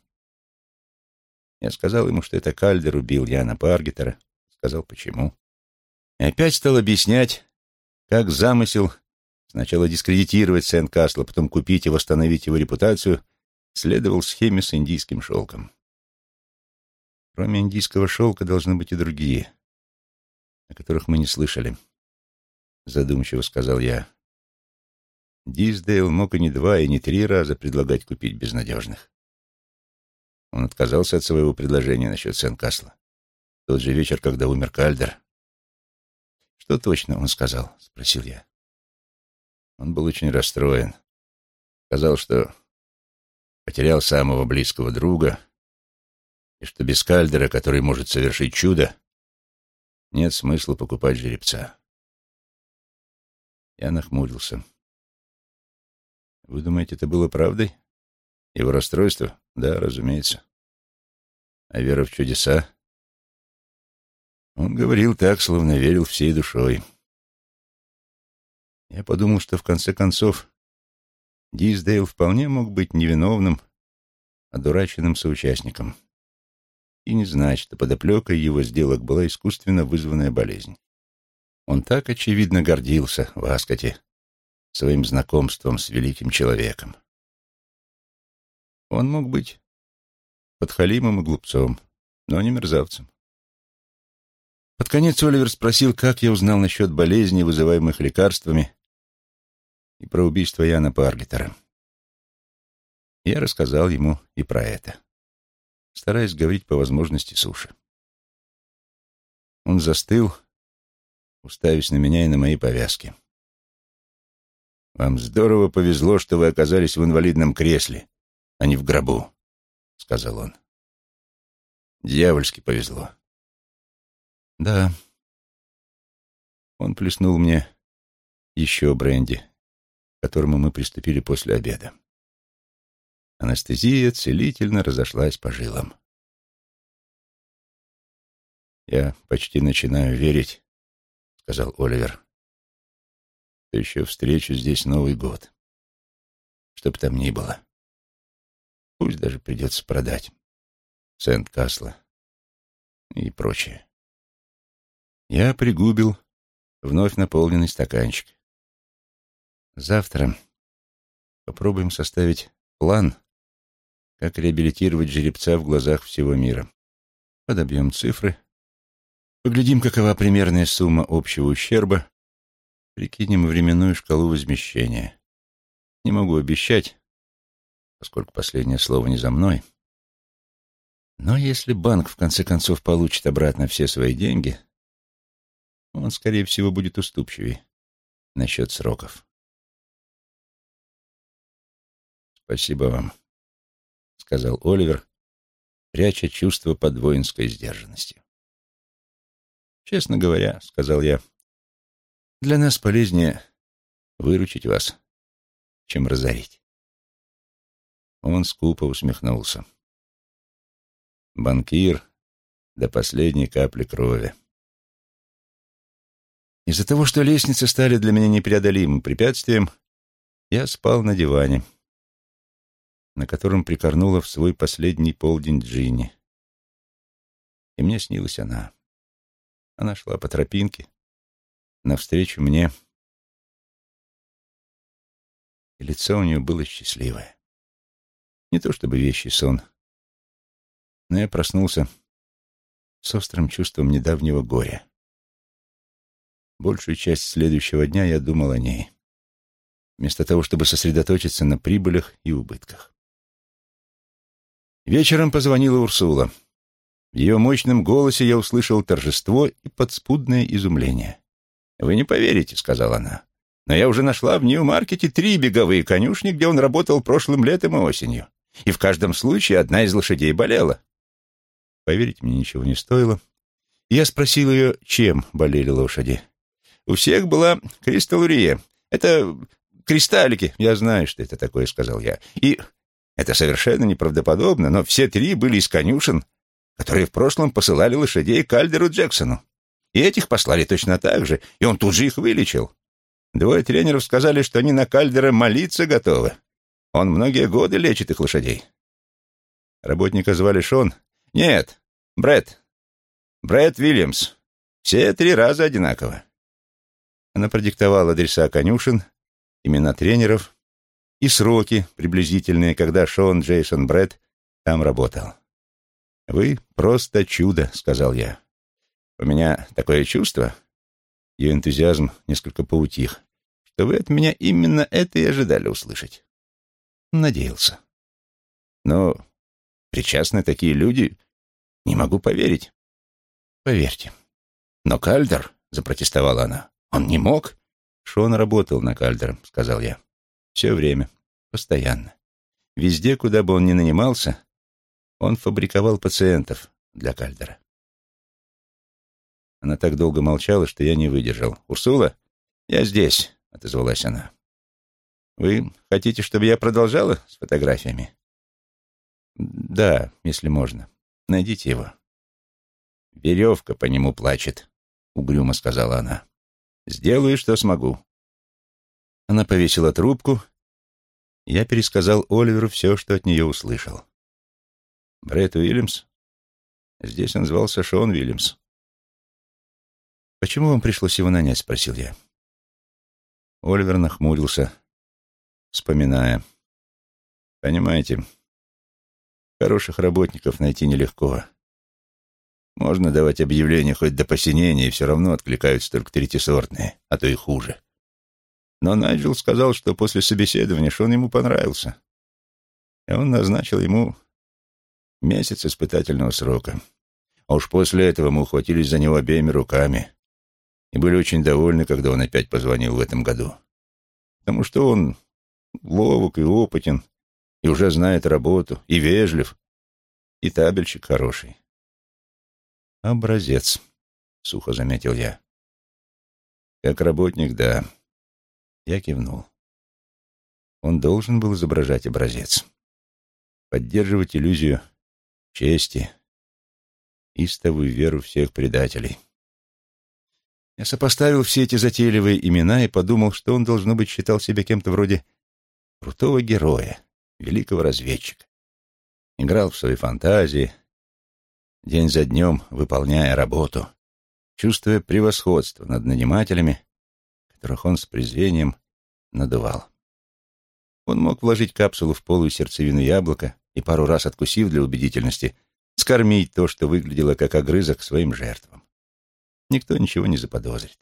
Я сказал ему, что это Кальдер убил Яна Паргетера, сказал, почему. И опять стал объяснять, как замысел сначала дискредитировать Сент-Касла, потом купить и восстановить его репутацию, следовал схеме с индийским шелком. Кроме индийского шелка должны быть и другие, о которых мы не слышали, задумчиво сказал я. Диздейл мог и не два, и не три раза предлагать купить безнадежных. Он отказался от своего предложения насчет Сен-Касла. Тот же вечер, когда умер Кальдер. «Что точно он сказал?» — спросил я. Он был очень расстроен. Сказал, что потерял самого близкого друга, и что без Кальдера, который может совершить чудо, нет смысла покупать жеребца. Я нахмурился. Вы думаете, это было правдой? Его расстройство? Да, разумеется. А вера в чудеса? Он говорил так, словно верил всей душой. Я подумал, что в конце концов Диздейл вполне мог быть невиновным, одураченным соучастником. И не знать, что подоплекой его сделок была искусственно вызванная болезнь. Он так очевидно гордился в Аскоте своим знакомством с великим человеком. Он мог быть подхалимом и глупцом, но не мерзавцем. Под конец Оливер спросил, как я узнал насчет болезней, вызываемых лекарствами, и про убийство Яна Паргетера. Я рассказал ему и про это, стараясь говорить по возможности суши. Он застыл, уставясь на меня и на мои повязки. «Вам здорово повезло, что вы оказались в инвалидном кресле, а не в гробу», — сказал он. «Дьявольски повезло». «Да». Он плеснул мне еще бренди, к которому мы приступили после обеда. Анестезия целительно разошлась по жилам. «Я почти начинаю верить», — сказал Оливер что еще встречу здесь Новый год. Чтоб там ни было. Пусть даже придется продать Сент-Касла и прочее. Я пригубил вновь наполненный стаканчик. Завтра попробуем составить план, как реабилитировать жеребца в глазах всего мира. Подобьем цифры, поглядим, какова примерная сумма общего ущерба, прикинем временную шкалу возмещения. Не могу обещать, поскольку последнее слово не за мной. Но если банк в конце концов получит обратно все свои деньги, он, скорее всего, будет уступчивее насчет сроков. «Спасибо вам», — сказал Оливер, пряча чувство под воинской сдержанностью. «Честно говоря», — сказал я, — «для нас полезнее выручить вас, чем разорить». Он скупо усмехнулся. Банкир до последней капли крови. Из-за того, что лестницы стали для меня непреодолимым препятствием, я спал на диване, на котором прикорнула в свой последний полдень Джинни. И мне снилась она. Она шла по тропинке, навстречу мне, и лицо у нее было счастливое. Не то чтобы вещий сон, но я проснулся с острым чувством недавнего горя. Большую часть следующего дня я думал о ней, вместо того, чтобы сосредоточиться на прибылях и убытках. Вечером позвонила Урсула. В ее мощном голосе я услышал торжество и подспудное изумление. «Вы не поверите», — сказала она, — «но я уже нашла в Нью-Маркете три беговые конюшни, где он работал прошлым летом и осенью и в каждом случае одна из лошадей болела. Поверить мне ничего не стоило. Я спросил ее, чем болели лошади. У всех была кристаллурия. Это кристаллики. Я знаю, что это такое, сказал я. И это совершенно неправдоподобно, но все три были из конюшен, которые в прошлом посылали лошадей к Альдеру Джексону. И этих послали точно так же, и он тут же их вылечил. Двое тренеров сказали, что они на Кальдера молиться готовы. Он многие годы лечит их лошадей. Работника звали Шон. Нет, Брэд. Брэд Вильямс. Все три раза одинаково. Она продиктовала адреса конюшен, имена тренеров и сроки приблизительные, когда Шон Джейсон Брэд там работал. «Вы просто чудо», — сказал я. «У меня такое чувство...» Ее энтузиазм несколько поутих, что вы от меня именно это и ожидали услышать. Надеялся. Но причастны такие люди, не могу поверить. Поверьте. Но Кальдер, запротестовала она, он не мог. Шон работал на Кальдера, сказал я. Все время, постоянно. Везде, куда бы он ни нанимался, он фабриковал пациентов для Кальдера. Она так долго молчала, что я не выдержал. «Урсула, я здесь», — отозвалась она. Вы хотите, чтобы я продолжала с фотографиями? Да, если можно. Найдите его. Веревка по нему плачет, угрюмо сказала она. Сделаю, что смогу. Она повесила трубку. Я пересказал Оливеру все, что от нее услышал. Брэд Уильямс? Здесь он звался Шон Уильямс. «Почему вам пришлось его нанять?» — спросил я. Оливер нахмурился вспоминая. Понимаете, хороших работников найти нелегко. Можно давать объявления хоть до посинения, и все равно откликаются только третьесортные, а то и хуже. Но Найджел сказал, что после собеседования Шон ему понравился. И он назначил ему месяц испытательного срока. А уж после этого мы ухватились за него обеими руками и были очень довольны, когда он опять позвонил в этом году. Потому что он ловок и опытен, и уже знает работу, и вежлив, и табельщик хороший. «Образец», — сухо заметил я. «Как работник, да». Я кивнул. Он должен был изображать образец, поддерживать иллюзию чести, истовую веру всех предателей. Я сопоставил все эти затейливые имена и подумал, что он, должно быть, считал себя кем-то вроде крутого героя, великого разведчика. играл в свои фантазии, день за днем выполняя работу, чувствуя превосходство над нанимателями, которых он с презрением надувал. Он мог вложить капсулу в полую сердцевину яблока и пару раз откусив для убедительности, скормить то, что выглядело как огрызок своим жертвам. Никто ничего не заподозрит.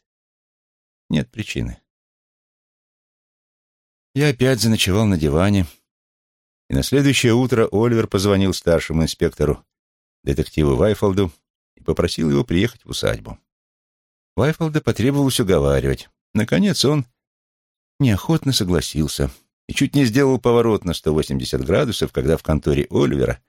Нет причины. Я опять заночевал на диване, и на следующее утро Оливер позвонил старшему инспектору, детективу Вайфолду, и попросил его приехать в усадьбу. Вайфолда потребовалось уговаривать. Наконец он неохотно согласился и чуть не сделал поворот на 180 градусов, когда в конторе Оливера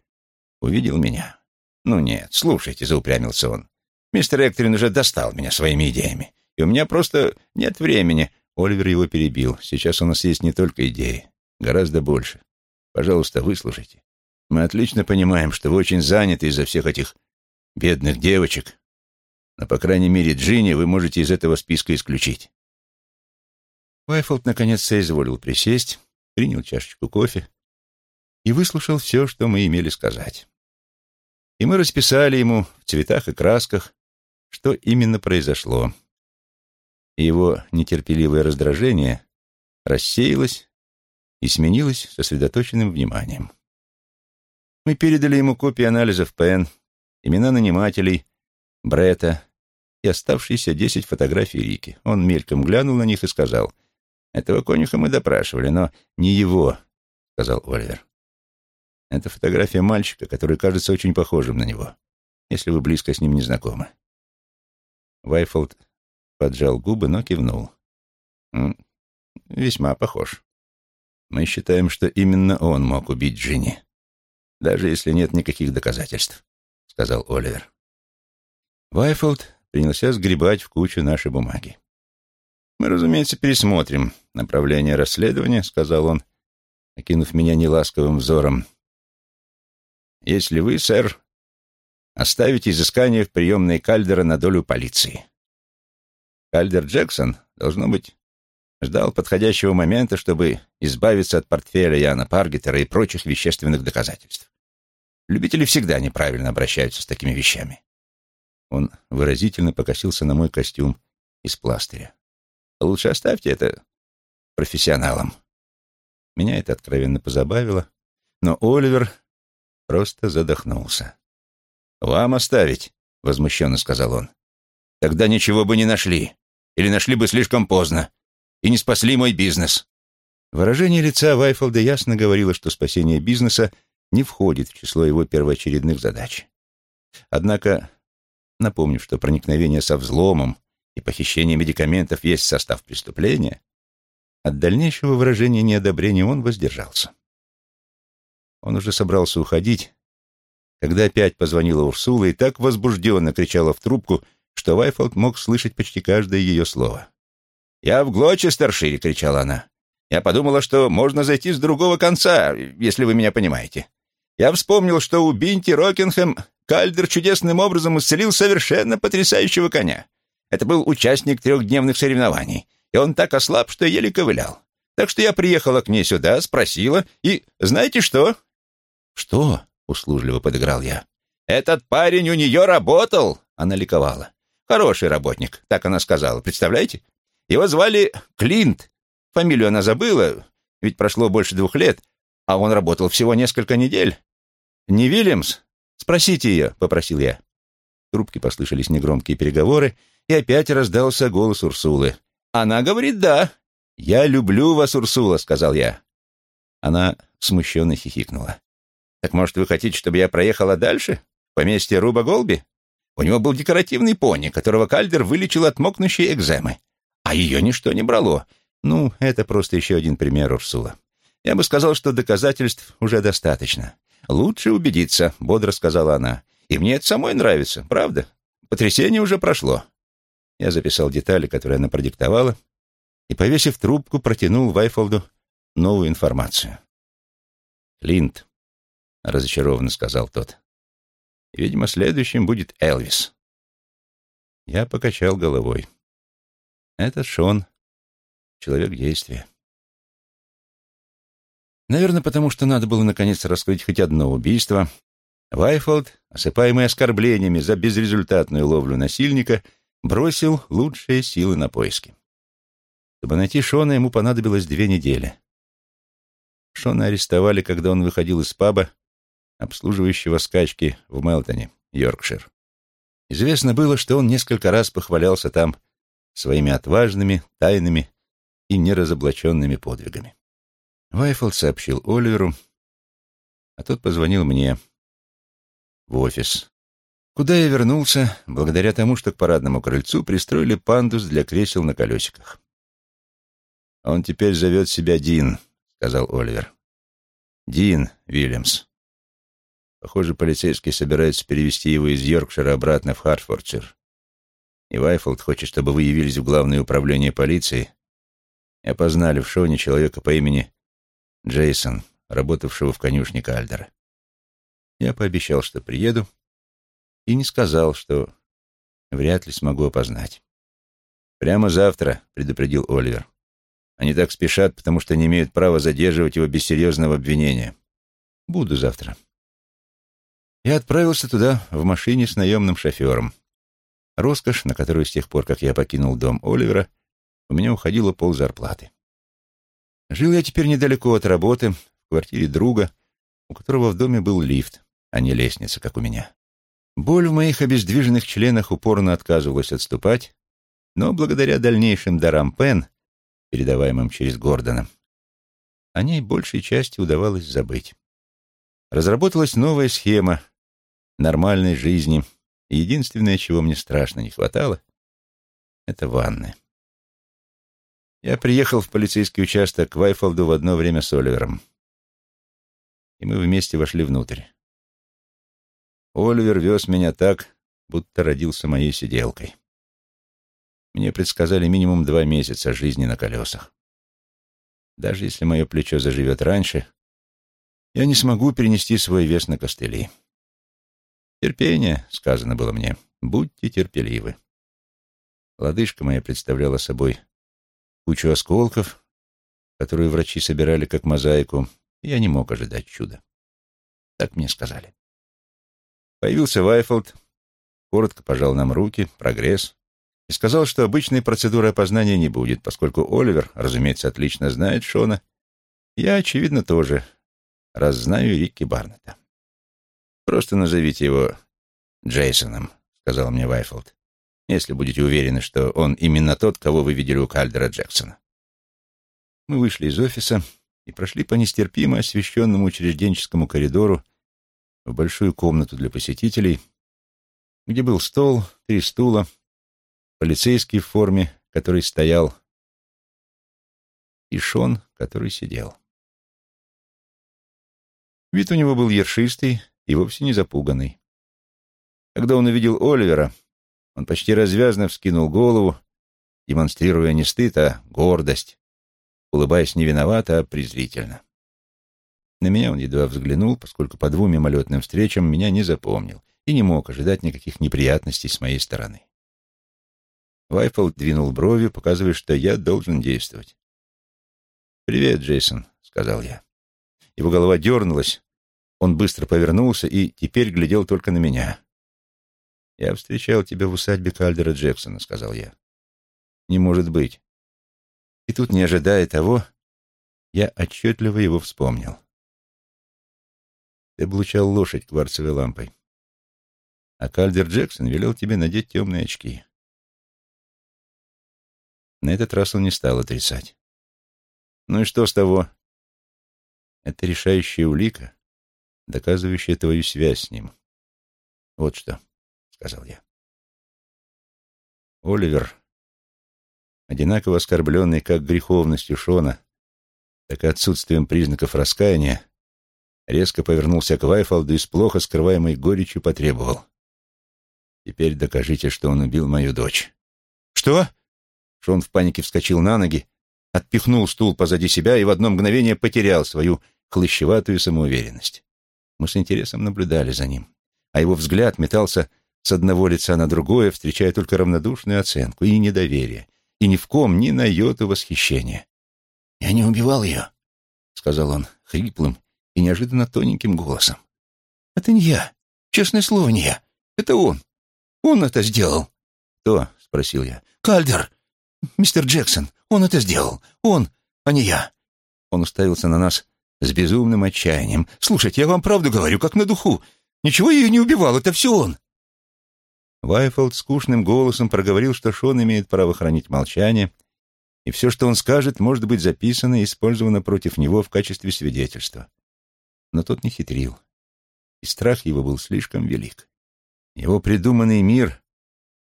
увидел меня. «Ну нет, слушайте», — заупрямился он. «Мистер Эктрин уже достал меня своими идеями, и у меня просто нет времени». Оливер его перебил. «Сейчас у нас есть не только идеи, гораздо больше. Пожалуйста, выслушайте. Мы отлично понимаем, что вы очень заняты из-за всех этих бедных девочек, но, по крайней мере, Джинни вы можете из этого списка исключить». Уайфолд наконец соизволил присесть, принял чашечку кофе и выслушал все, что мы имели сказать. И мы расписали ему в цветах и красках, что именно произошло. И его нетерпеливое раздражение рассеялось и сменилось сосредоточенным вниманием. Мы передали ему копии анализов ПН, имена нанимателей, Бретта и оставшиеся десять фотографий Рики. Он мельком глянул на них и сказал, «Этого конюха мы допрашивали, но не его», — сказал Оливер. Это фотография мальчика, который кажется очень похожим на него, если вы близко с ним не знакомы. Вайфолд поджал губы, но кивнул. «Весьма похож. Мы считаем, что именно он мог убить Джинни, даже если нет никаких доказательств», — сказал Оливер. Вайфолд принялся сгребать в кучу наши бумаги. «Мы, разумеется, пересмотрим направление расследования», — сказал он, окинув меня неласковым взором. «Если вы, сэр, оставите изыскание в приемной Кальдера на долю полиции». Кальдер Джексон, должно быть, ждал подходящего момента, чтобы избавиться от портфеля Яна Паргетера и прочих вещественных доказательств. Любители всегда неправильно обращаются с такими вещами. Он выразительно покосился на мой костюм из пластыря. Лучше оставьте это профессионалам. Меня это откровенно позабавило, но Оливер просто задохнулся. «Вам оставить», — возмущенно сказал он. «Тогда ничего бы не нашли. Или нашли бы слишком поздно. И не спасли мой бизнес». Выражение лица Вайфолда ясно говорило, что спасение бизнеса не входит в число его первоочередных задач. Однако Напомню, что проникновение со взломом и похищение медикаментов есть состав преступления. От дальнейшего выражения неодобрения он воздержался. Он уже собрался уходить, когда опять позвонила Урсула и так возбужденно кричала в трубку, что Вайфолд мог слышать почти каждое ее слово. «Я в Глочестершире!» — кричала она. «Я подумала, что можно зайти с другого конца, если вы меня понимаете. Я вспомнил, что у Бинти Рокинхэм Кальдер чудесным образом исцелил совершенно потрясающего коня. Это был участник трехдневных соревнований, и он так ослаб, что еле ковылял. Так что я приехала к ней сюда, спросила, и знаете что?» «Что?» — услужливо подыграл я. «Этот парень у нее работал!» — она ликовала. «Хороший работник», — так она сказала, представляете? Его звали Клинт. Фамилию она забыла, ведь прошло больше двух лет, а он работал всего несколько недель. Не Вильямс, «Спросите ее», — попросил я. В трубке послышались негромкие переговоры, и опять раздался голос Урсулы. «Она говорит «да». «Я люблю вас, Урсула», — сказал я. Она смущенно хихикнула. «Так, может, вы хотите, чтобы я проехала дальше? Поместье Руба Голби? У него был декоративный пони, которого Кальдер вылечил от мокнущей экземы. А ее ничто не брало. Ну, это просто еще один пример, Урсула. Я бы сказал, что доказательств уже достаточно. «Лучше убедиться», — бодро сказала она. «И мне это самой нравится, правда? Потрясение уже прошло». Я записал детали, которые она продиктовала, и, повесив трубку, протянул Вайфолду новую информацию. «Линд», — разочарованно сказал тот. «Видимо, следующим будет Элвис». Я покачал головой. «Это Шон, человек действия». Наверное, потому что надо было наконец раскрыть хоть одно убийство. Вайфолд, осыпаемый оскорблениями за безрезультатную ловлю насильника, бросил лучшие силы на поиски. Чтобы найти Шона, ему понадобилось две недели. Шона арестовали, когда он выходил из паба, обслуживающего скачки в Мелтоне, Йоркшир. Известно было, что он несколько раз похвалялся там своими отважными, тайными и неразоблаченными подвигами. Вайфолд сообщил Оливеру, а тот позвонил мне в офис, куда я вернулся благодаря тому, что к парадному крыльцу пристроили пандус для кресел на колесиках. «Он теперь зовет себя Дин», — сказал Оливер. «Дин Вильямс. Похоже, полицейские собираются перевести его из Йоркшира обратно в Хартфордшир. И Вайфолд хочет, чтобы вы явились в главное управление полиции и опознали в Шоне человека по имени Джейсон, работавшего в конюшне Кальдера. Я пообещал, что приеду, и не сказал, что вряд ли смогу опознать. «Прямо завтра», — предупредил Оливер. «Они так спешат, потому что не имеют права задерживать его без серьезного обвинения. Буду завтра». Я отправился туда в машине с наемным шофером. Роскошь, на которую с тех пор, как я покинул дом Оливера, у меня уходила ползарплаты. Жил я теперь недалеко от работы, в квартире друга, у которого в доме был лифт, а не лестница, как у меня. Боль в моих обездвиженных членах упорно отказывалась отступать, но благодаря дальнейшим дарам Пен, передаваемым через Гордона, о ней большей части удавалось забыть. Разработалась новая схема, нормальной жизни, и единственное, чего мне страшно не хватало, это ванны. Я приехал в полицейский участок к Вайфолду в одно время с Оливером, и мы вместе вошли внутрь. Оливер вез меня так, будто родился моей сиделкой. Мне предсказали минимум два месяца жизни на колесах. Даже если мое плечо заживет раньше, я не смогу перенести свой вес на костыли. «Терпение», — сказано было мне, — «будьте терпеливы». Лодыжка моя представляла собой кучу осколков, которые врачи собирали как мозаику, и я не мог ожидать чуда. Так мне сказали. Появился Вайфолд, коротко пожал нам руки, прогресс, и сказал, что обычной процедуры опознания не будет, поскольку Оливер, разумеется, отлично знает Шона. Я, очевидно, тоже, раз знаю Рикки Барнета. «Просто назовите его Джейсоном», — сказал мне Вайфолд, «если будете уверены, что он именно тот, кого вы видели у Кальдера Джексона». Мы вышли из офиса и прошли по нестерпимо освещенному учрежденческому коридору в большую комнату для посетителей, где был стол, три стула, полицейский в форме, который стоял, и Шон, который сидел. Вид у него был ершистый, и вовсе не запуганный. Когда он увидел Оливера, он почти развязно вскинул голову, демонстрируя не стыд, а гордость, улыбаясь не виновато, а презрительно. На меня он едва взглянул, поскольку по двум мимолетным встречам меня не запомнил и не мог ожидать никаких неприятностей с моей стороны. Вайфолд двинул бровью, показывая, что я должен действовать. «Привет, Джейсон», — сказал я. Его голова дернулась, он быстро повернулся и теперь глядел только на меня. «Я встречал тебя в усадьбе Кальдера Джексона», — сказал я. «Не может быть». И тут, не ожидая того, я отчетливо его вспомнил. Ты облучал лошадь кварцевой лампой. А Кальдер Джексон велел тебе надеть темные очки. На этот раз он не стал отрицать. Ну и что с того? Это решающая улика, доказывающее твою связь с ним. Вот что, — сказал я. Оливер, одинаково оскорбленный как греховностью Шона, так и отсутствием признаков раскаяния, резко повернулся к Вайфолду и с плохо скрываемой горечью потребовал. «Теперь докажите, что он убил мою дочь». «Что?» Шон в панике вскочил на ноги, отпихнул стул позади себя и в одно мгновение потерял свою хлыщеватую самоуверенность. Мы с интересом наблюдали за ним, а его взгляд метался с одного лица на другое, встречая только равнодушную оценку и недоверие, и ни в ком ни на йоту восхищения. «Я не убивал ее», — сказал он хриплым и неожиданно тоненьким голосом. «Это не я. Честное слово, не я. Это он. Он это сделал». «Кто?» — спросил я. «Кальдер. Мистер Джексон. Он это сделал. Он, а не я». Он уставился на нас с безумным отчаянием. «Слушайте, я вам правду говорю, как на духу. Ничего ее не убивал, это все он». Вайфолд скучным голосом проговорил, что Шон имеет право хранить молчание, и все, что он скажет, может быть записано и использовано против него в качестве свидетельства. Но тот не хитрил, и страх его был слишком велик. Его придуманный мир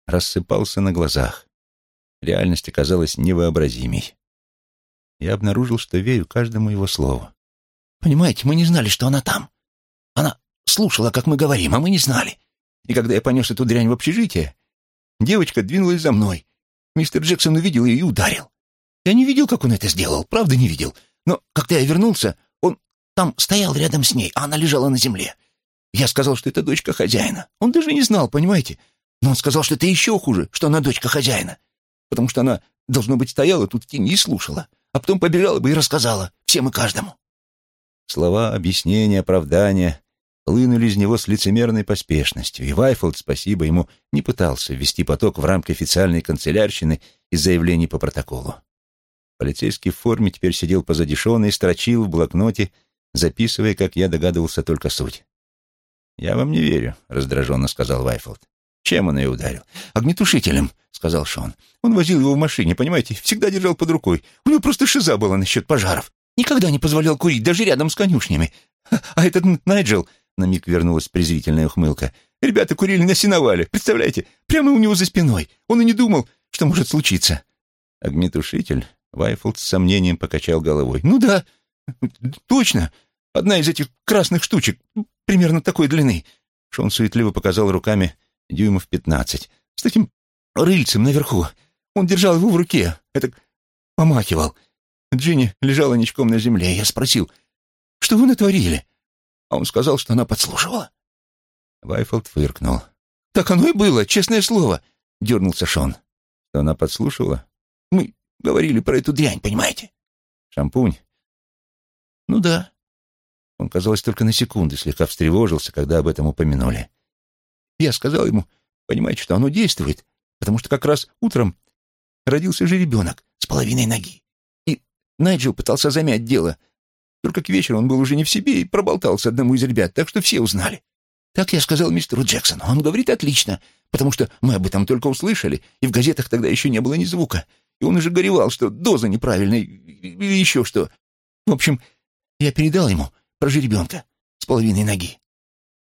рассыпался на глазах. Реальность оказалась невообразимой. Я обнаружил, что верю каждому его слову. «Понимаете, мы не знали, что она там. Она слушала, как мы говорим, а мы не знали. И когда я понес эту дрянь в общежитие, девочка двинулась за мной. Мистер Джексон увидел ее и ударил. Я не видел, как он это сделал, правда не видел. Но когда я вернулся, он там стоял рядом с ней, а она лежала на земле. Я сказал, что это дочка хозяина. Он даже не знал, понимаете? Но он сказал, что это еще хуже, что она дочка хозяина. Потому что она, должно быть, стояла тут в тени и слушала, а потом побежала бы и рассказала всем и каждому. Слова, объяснения, оправдания хлынули из него с лицемерной поспешностью, и Вайфолд, спасибо ему, не пытался ввести поток в рамки официальной канцелярщины и заявлений по протоколу. Полицейский в форме теперь сидел позади Шона и строчил в блокноте, записывая, как я догадывался, только суть. «Я вам не верю», — раздраженно сказал Вайфолд. «Чем он ее ударил?» «Огнетушителем», — сказал Шон. «Он возил его в машине, понимаете, всегда держал под рукой. У него просто шиза была насчет пожаров. Никогда не позволял курить, даже рядом с конюшнями. А этот Найджел на миг вернулась презрительная ухмылка. «Ребята курили на сеновале, представляете? Прямо у него за спиной. Он и не думал, что может случиться». Огнетушитель? Вайфолд с сомнением покачал головой. «Ну да, точно. Одна из этих красных штучек, примерно такой длины». Шон суетливо показал руками дюймов пятнадцать. «С таким рыльцем наверху. Он держал его в руке. Это помахивал. Джинни лежала ничком на земле. Я спросил, что вы натворили? А он сказал, что она подслушивала. Вайфолд фыркнул. «Так оно и было, честное слово», — дернулся Шон. «Что она подслушивала?» «Мы говорили про эту дрянь, понимаете?» «Шампунь?» «Ну да». Он, казалось, только на секунду слегка встревожился, когда об этом упомянули. Я сказал ему, понимаете, что оно действует, потому что как раз утром родился же ребенок с половиной ноги. Найджел пытался замять дело, только к вечеру он был уже не в себе и проболтался одному из ребят, так что все узнали. Так я сказал мистеру Джексону. Он говорит, отлично, потому что мы об этом только услышали, и в газетах тогда еще не было ни звука. И он уже горевал, что доза неправильная или еще что. В общем, я передал ему про жеребенка с половиной ноги.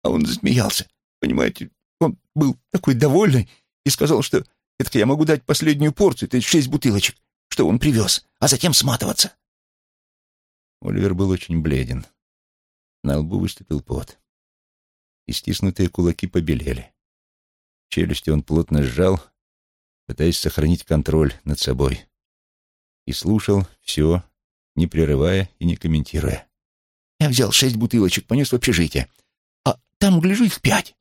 А он засмеялся. Понимаете, он был такой довольный и сказал, что это я могу дать последнюю порцию, то есть шесть бутылочек, что он привез, а затем сматываться. Оливер был очень бледен. На лбу выступил пот. И стиснутые кулаки побелели. Челюсти он плотно сжал, пытаясь сохранить контроль над собой. И слушал все, не прерывая и не комментируя. «Я взял шесть бутылочек, понес в общежитие. А там, гляжу, их пять.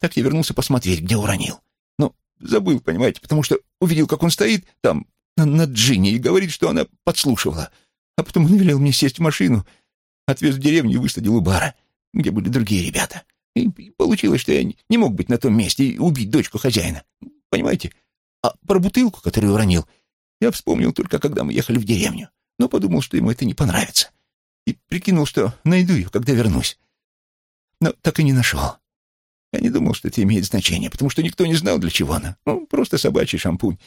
Так я вернулся посмотреть, где уронил. Но забыл, понимаете, потому что увидел, как он стоит там, на, Джинни, и говорит, что она подслушивала. А потом он велел мне сесть в машину, отвез в деревню и высадил у бара, где были другие ребята. И получилось, что я не мог быть на том месте и убить дочку хозяина. Понимаете? А про бутылку, которую уронил, я вспомнил только, когда мы ехали в деревню, но подумал, что ему это не понравится. И прикинул, что найду ее, когда вернусь. Но так и не нашел. Я не думал, что это имеет значение, потому что никто не знал, для чего она. Ну, просто собачий шампунь.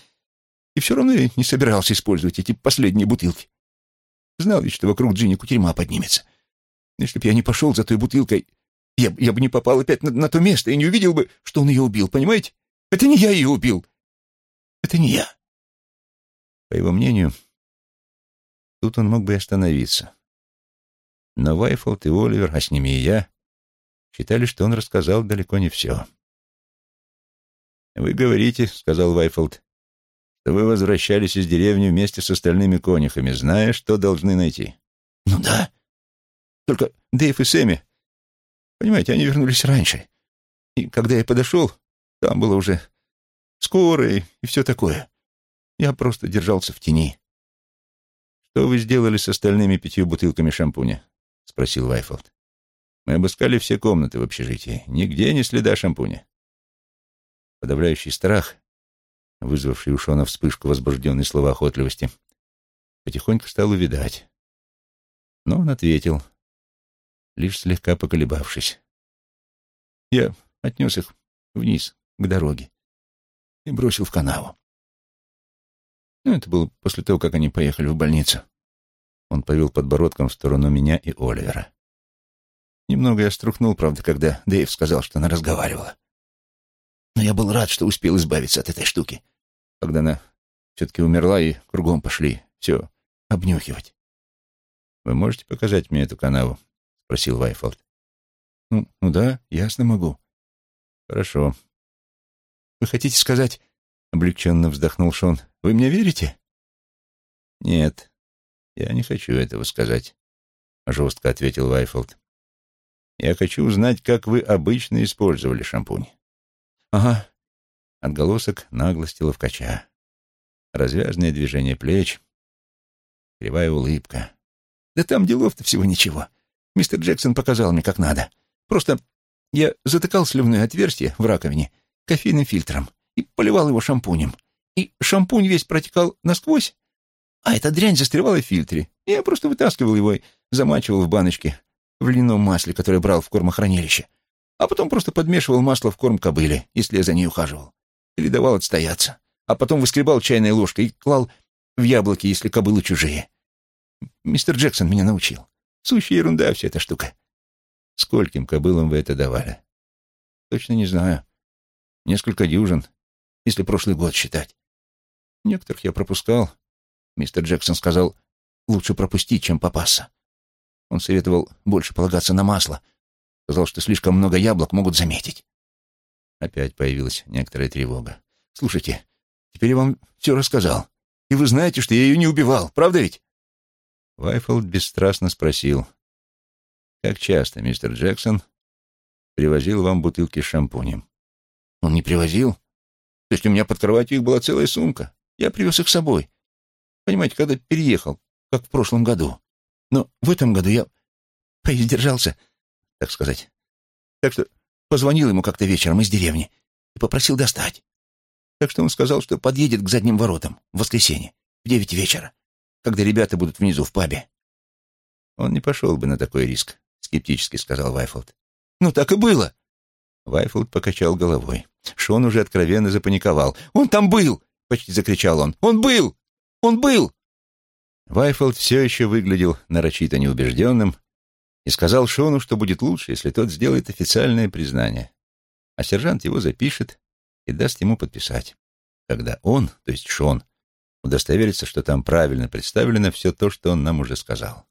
И все равно я не собирался использовать эти последние бутылки. Знал ведь, что вокруг Джинни кутерьма поднимется. Если б я не пошел за той бутылкой, я, я бы не попал опять на, на то место и не увидел бы, что он ее убил, понимаете? Это не я ее убил. Это не я. По его мнению, тут он мог бы остановиться. Но Вайфолд и Оливер, а с ними и я, считали, что он рассказал далеко не все. «Вы говорите, — сказал Вайфолд, что вы возвращались из деревни вместе с остальными конюхами, зная, что должны найти. Ну да. Только Дэйв и Сэмми, понимаете, они вернулись раньше. И когда я подошел, там было уже скоро и, и все такое. Я просто держался в тени. «Что вы сделали с остальными пятью бутылками шампуня?» — спросил Вайфолд. «Мы обыскали все комнаты в общежитии. Нигде ни следа шампуня». Подавляющий страх, вызвавший у Шона вспышку возбужденной словоохотливости, потихоньку стал увидать. Но он ответил, лишь слегка поколебавшись. Я отнес их вниз, к дороге, и бросил в канаву. Ну, это было после того, как они поехали в больницу. Он повел подбородком в сторону меня и Оливера. Немного я струхнул, правда, когда Дэйв сказал, что она разговаривала. Но я был рад, что успел избавиться от этой штуки, когда она все-таки умерла и кругом пошли все обнюхивать. «Вы можете показать мне эту канаву?» — спросил Вайфолд. «Ну, ну да, ясно могу». «Хорошо». «Вы хотите сказать...» — облегченно вздохнул Шон. «Вы мне верите?» «Нет, я не хочу этого сказать», — жестко ответил Вайфолд. «Я хочу узнать, как вы обычно использовали шампунь». «Ага». Отголосок наглости ловкача. Развязное движение плеч, кривая улыбка. «Да там делов-то всего ничего. Мистер Джексон показал мне, как надо. Просто я затыкал слювное отверстие в раковине кофейным фильтром и поливал его шампунем. И шампунь весь протекал насквозь, а эта дрянь застревала в фильтре. Я просто вытаскивал его и замачивал в баночке в льняном масле, которое брал в кормохранилище. А потом просто подмешивал масло в корм кобыле, если я за ней ухаживал. Или давал отстояться. А потом выскребал чайной ложкой и клал в яблоки, если кобылы чужие. Мистер Джексон меня научил. Сущая ерунда вся эта штука. Скольким кобылам вы это давали? Точно не знаю. Несколько дюжин, если прошлый год считать. Некоторых я пропускал. Мистер Джексон сказал, лучше пропустить, чем попасться. Он советовал больше полагаться на масло. Сказал, что слишком много яблок могут заметить. Опять появилась некоторая тревога. «Слушайте, теперь я вам все рассказал. И вы знаете, что я ее не убивал, правда ведь?» Вайфолд бесстрастно спросил. «Как часто мистер Джексон привозил вам бутылки с шампунем?» «Он не привозил. То есть у меня под кроватью их была целая сумка. Я привез их с собой. Понимаете, когда переехал, как в прошлом году. Но в этом году я поиздержался, так сказать. Так что позвонил ему как-то вечером из деревни и попросил достать. Так что он сказал, что подъедет к задним воротам в воскресенье в девять вечера, когда ребята будут внизу в пабе. Он не пошел бы на такой риск, скептически сказал Вайфолд. Ну, так и было. Вайфолд покачал головой. Шон уже откровенно запаниковал. «Он там был!» — почти закричал он. «Он был! Он был!» Вайфолд все еще выглядел нарочито неубежденным и сказал Шону, что будет лучше, если тот сделает официальное признание, а сержант его запишет и даст ему подписать. Когда он, то есть Шон, удостоверится, что там правильно представлено все то, что он нам уже сказал.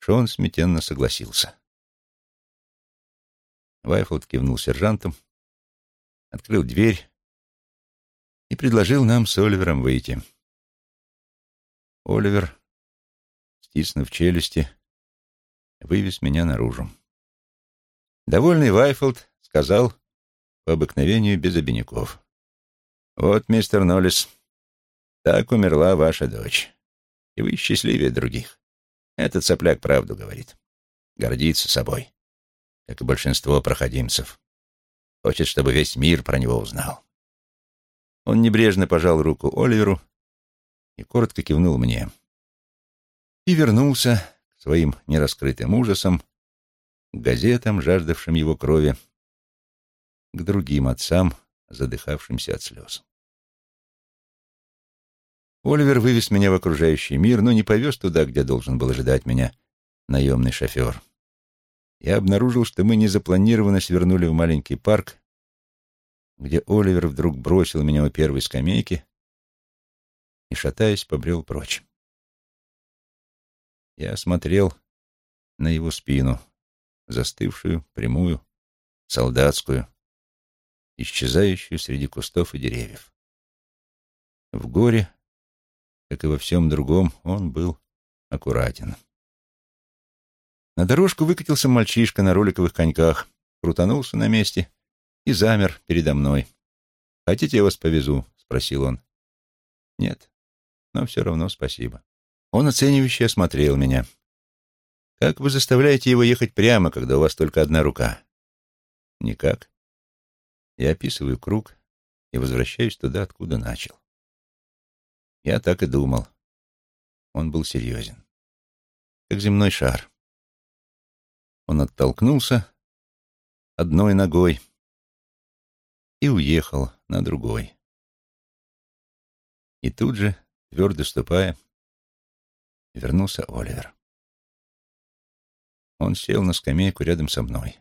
Шон смятенно согласился. Вайфолд кивнул сержантом, открыл дверь и предложил нам с Оливером выйти. Оливер, стиснув челюсти, вывез меня наружу. Довольный Вайфолд сказал по обыкновению без обиняков. «Вот, мистер Ноллис, так умерла ваша дочь, и вы счастливее других. Этот сопляк правду говорит. Гордится собой, как и большинство проходимцев. Хочет, чтобы весь мир про него узнал». Он небрежно пожал руку Оливеру и коротко кивнул мне. И вернулся своим нераскрытым ужасам, к газетам, жаждавшим его крови, к другим отцам, задыхавшимся от слез. Оливер вывез меня в окружающий мир, но не повез туда, где должен был ожидать меня наемный шофер. Я обнаружил, что мы незапланированно свернули в маленький парк, где Оливер вдруг бросил меня у первой скамейки и, шатаясь, побрел прочь. Я смотрел на его спину, застывшую, прямую, солдатскую, исчезающую среди кустов и деревьев. В горе, как и во всем другом, он был аккуратен. На дорожку выкатился мальчишка на роликовых коньках, крутанулся на месте и замер передо мной. «Хотите, я вас повезу?» — спросил он. «Нет, но все равно спасибо. Он оценивающе осмотрел меня. «Как вы заставляете его ехать прямо, когда у вас только одна рука?» «Никак. Я описываю круг и возвращаюсь туда, откуда начал». Я так и думал. Он был серьезен. Как земной шар. Он оттолкнулся одной ногой и уехал на другой. И тут же, твердо ступая, вернулся Оливер. Он сел на скамейку рядом со мной.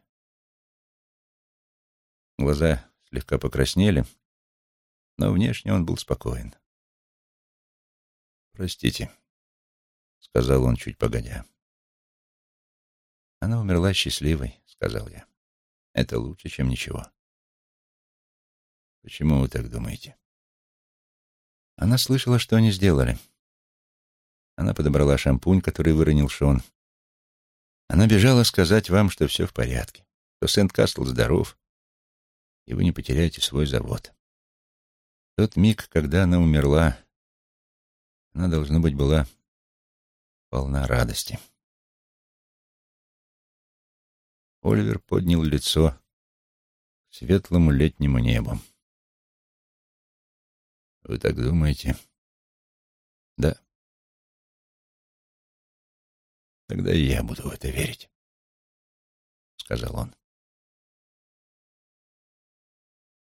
Глаза слегка покраснели, но внешне он был спокоен. «Простите», — сказал он чуть погодя. «Она умерла счастливой», — сказал я. «Это лучше, чем ничего». «Почему вы так думаете?» Она слышала, что они сделали. Она подобрала шампунь, который выронил Шон. Она бежала сказать вам, что все в порядке, что Сент-Кастл здоров, и вы не потеряете свой завод. тот миг, когда она умерла, она, должно быть, была полна радости. Оливер поднял лицо к светлому летнему небу. «Вы так думаете?» «Да». «Тогда я буду в это верить», — сказал он.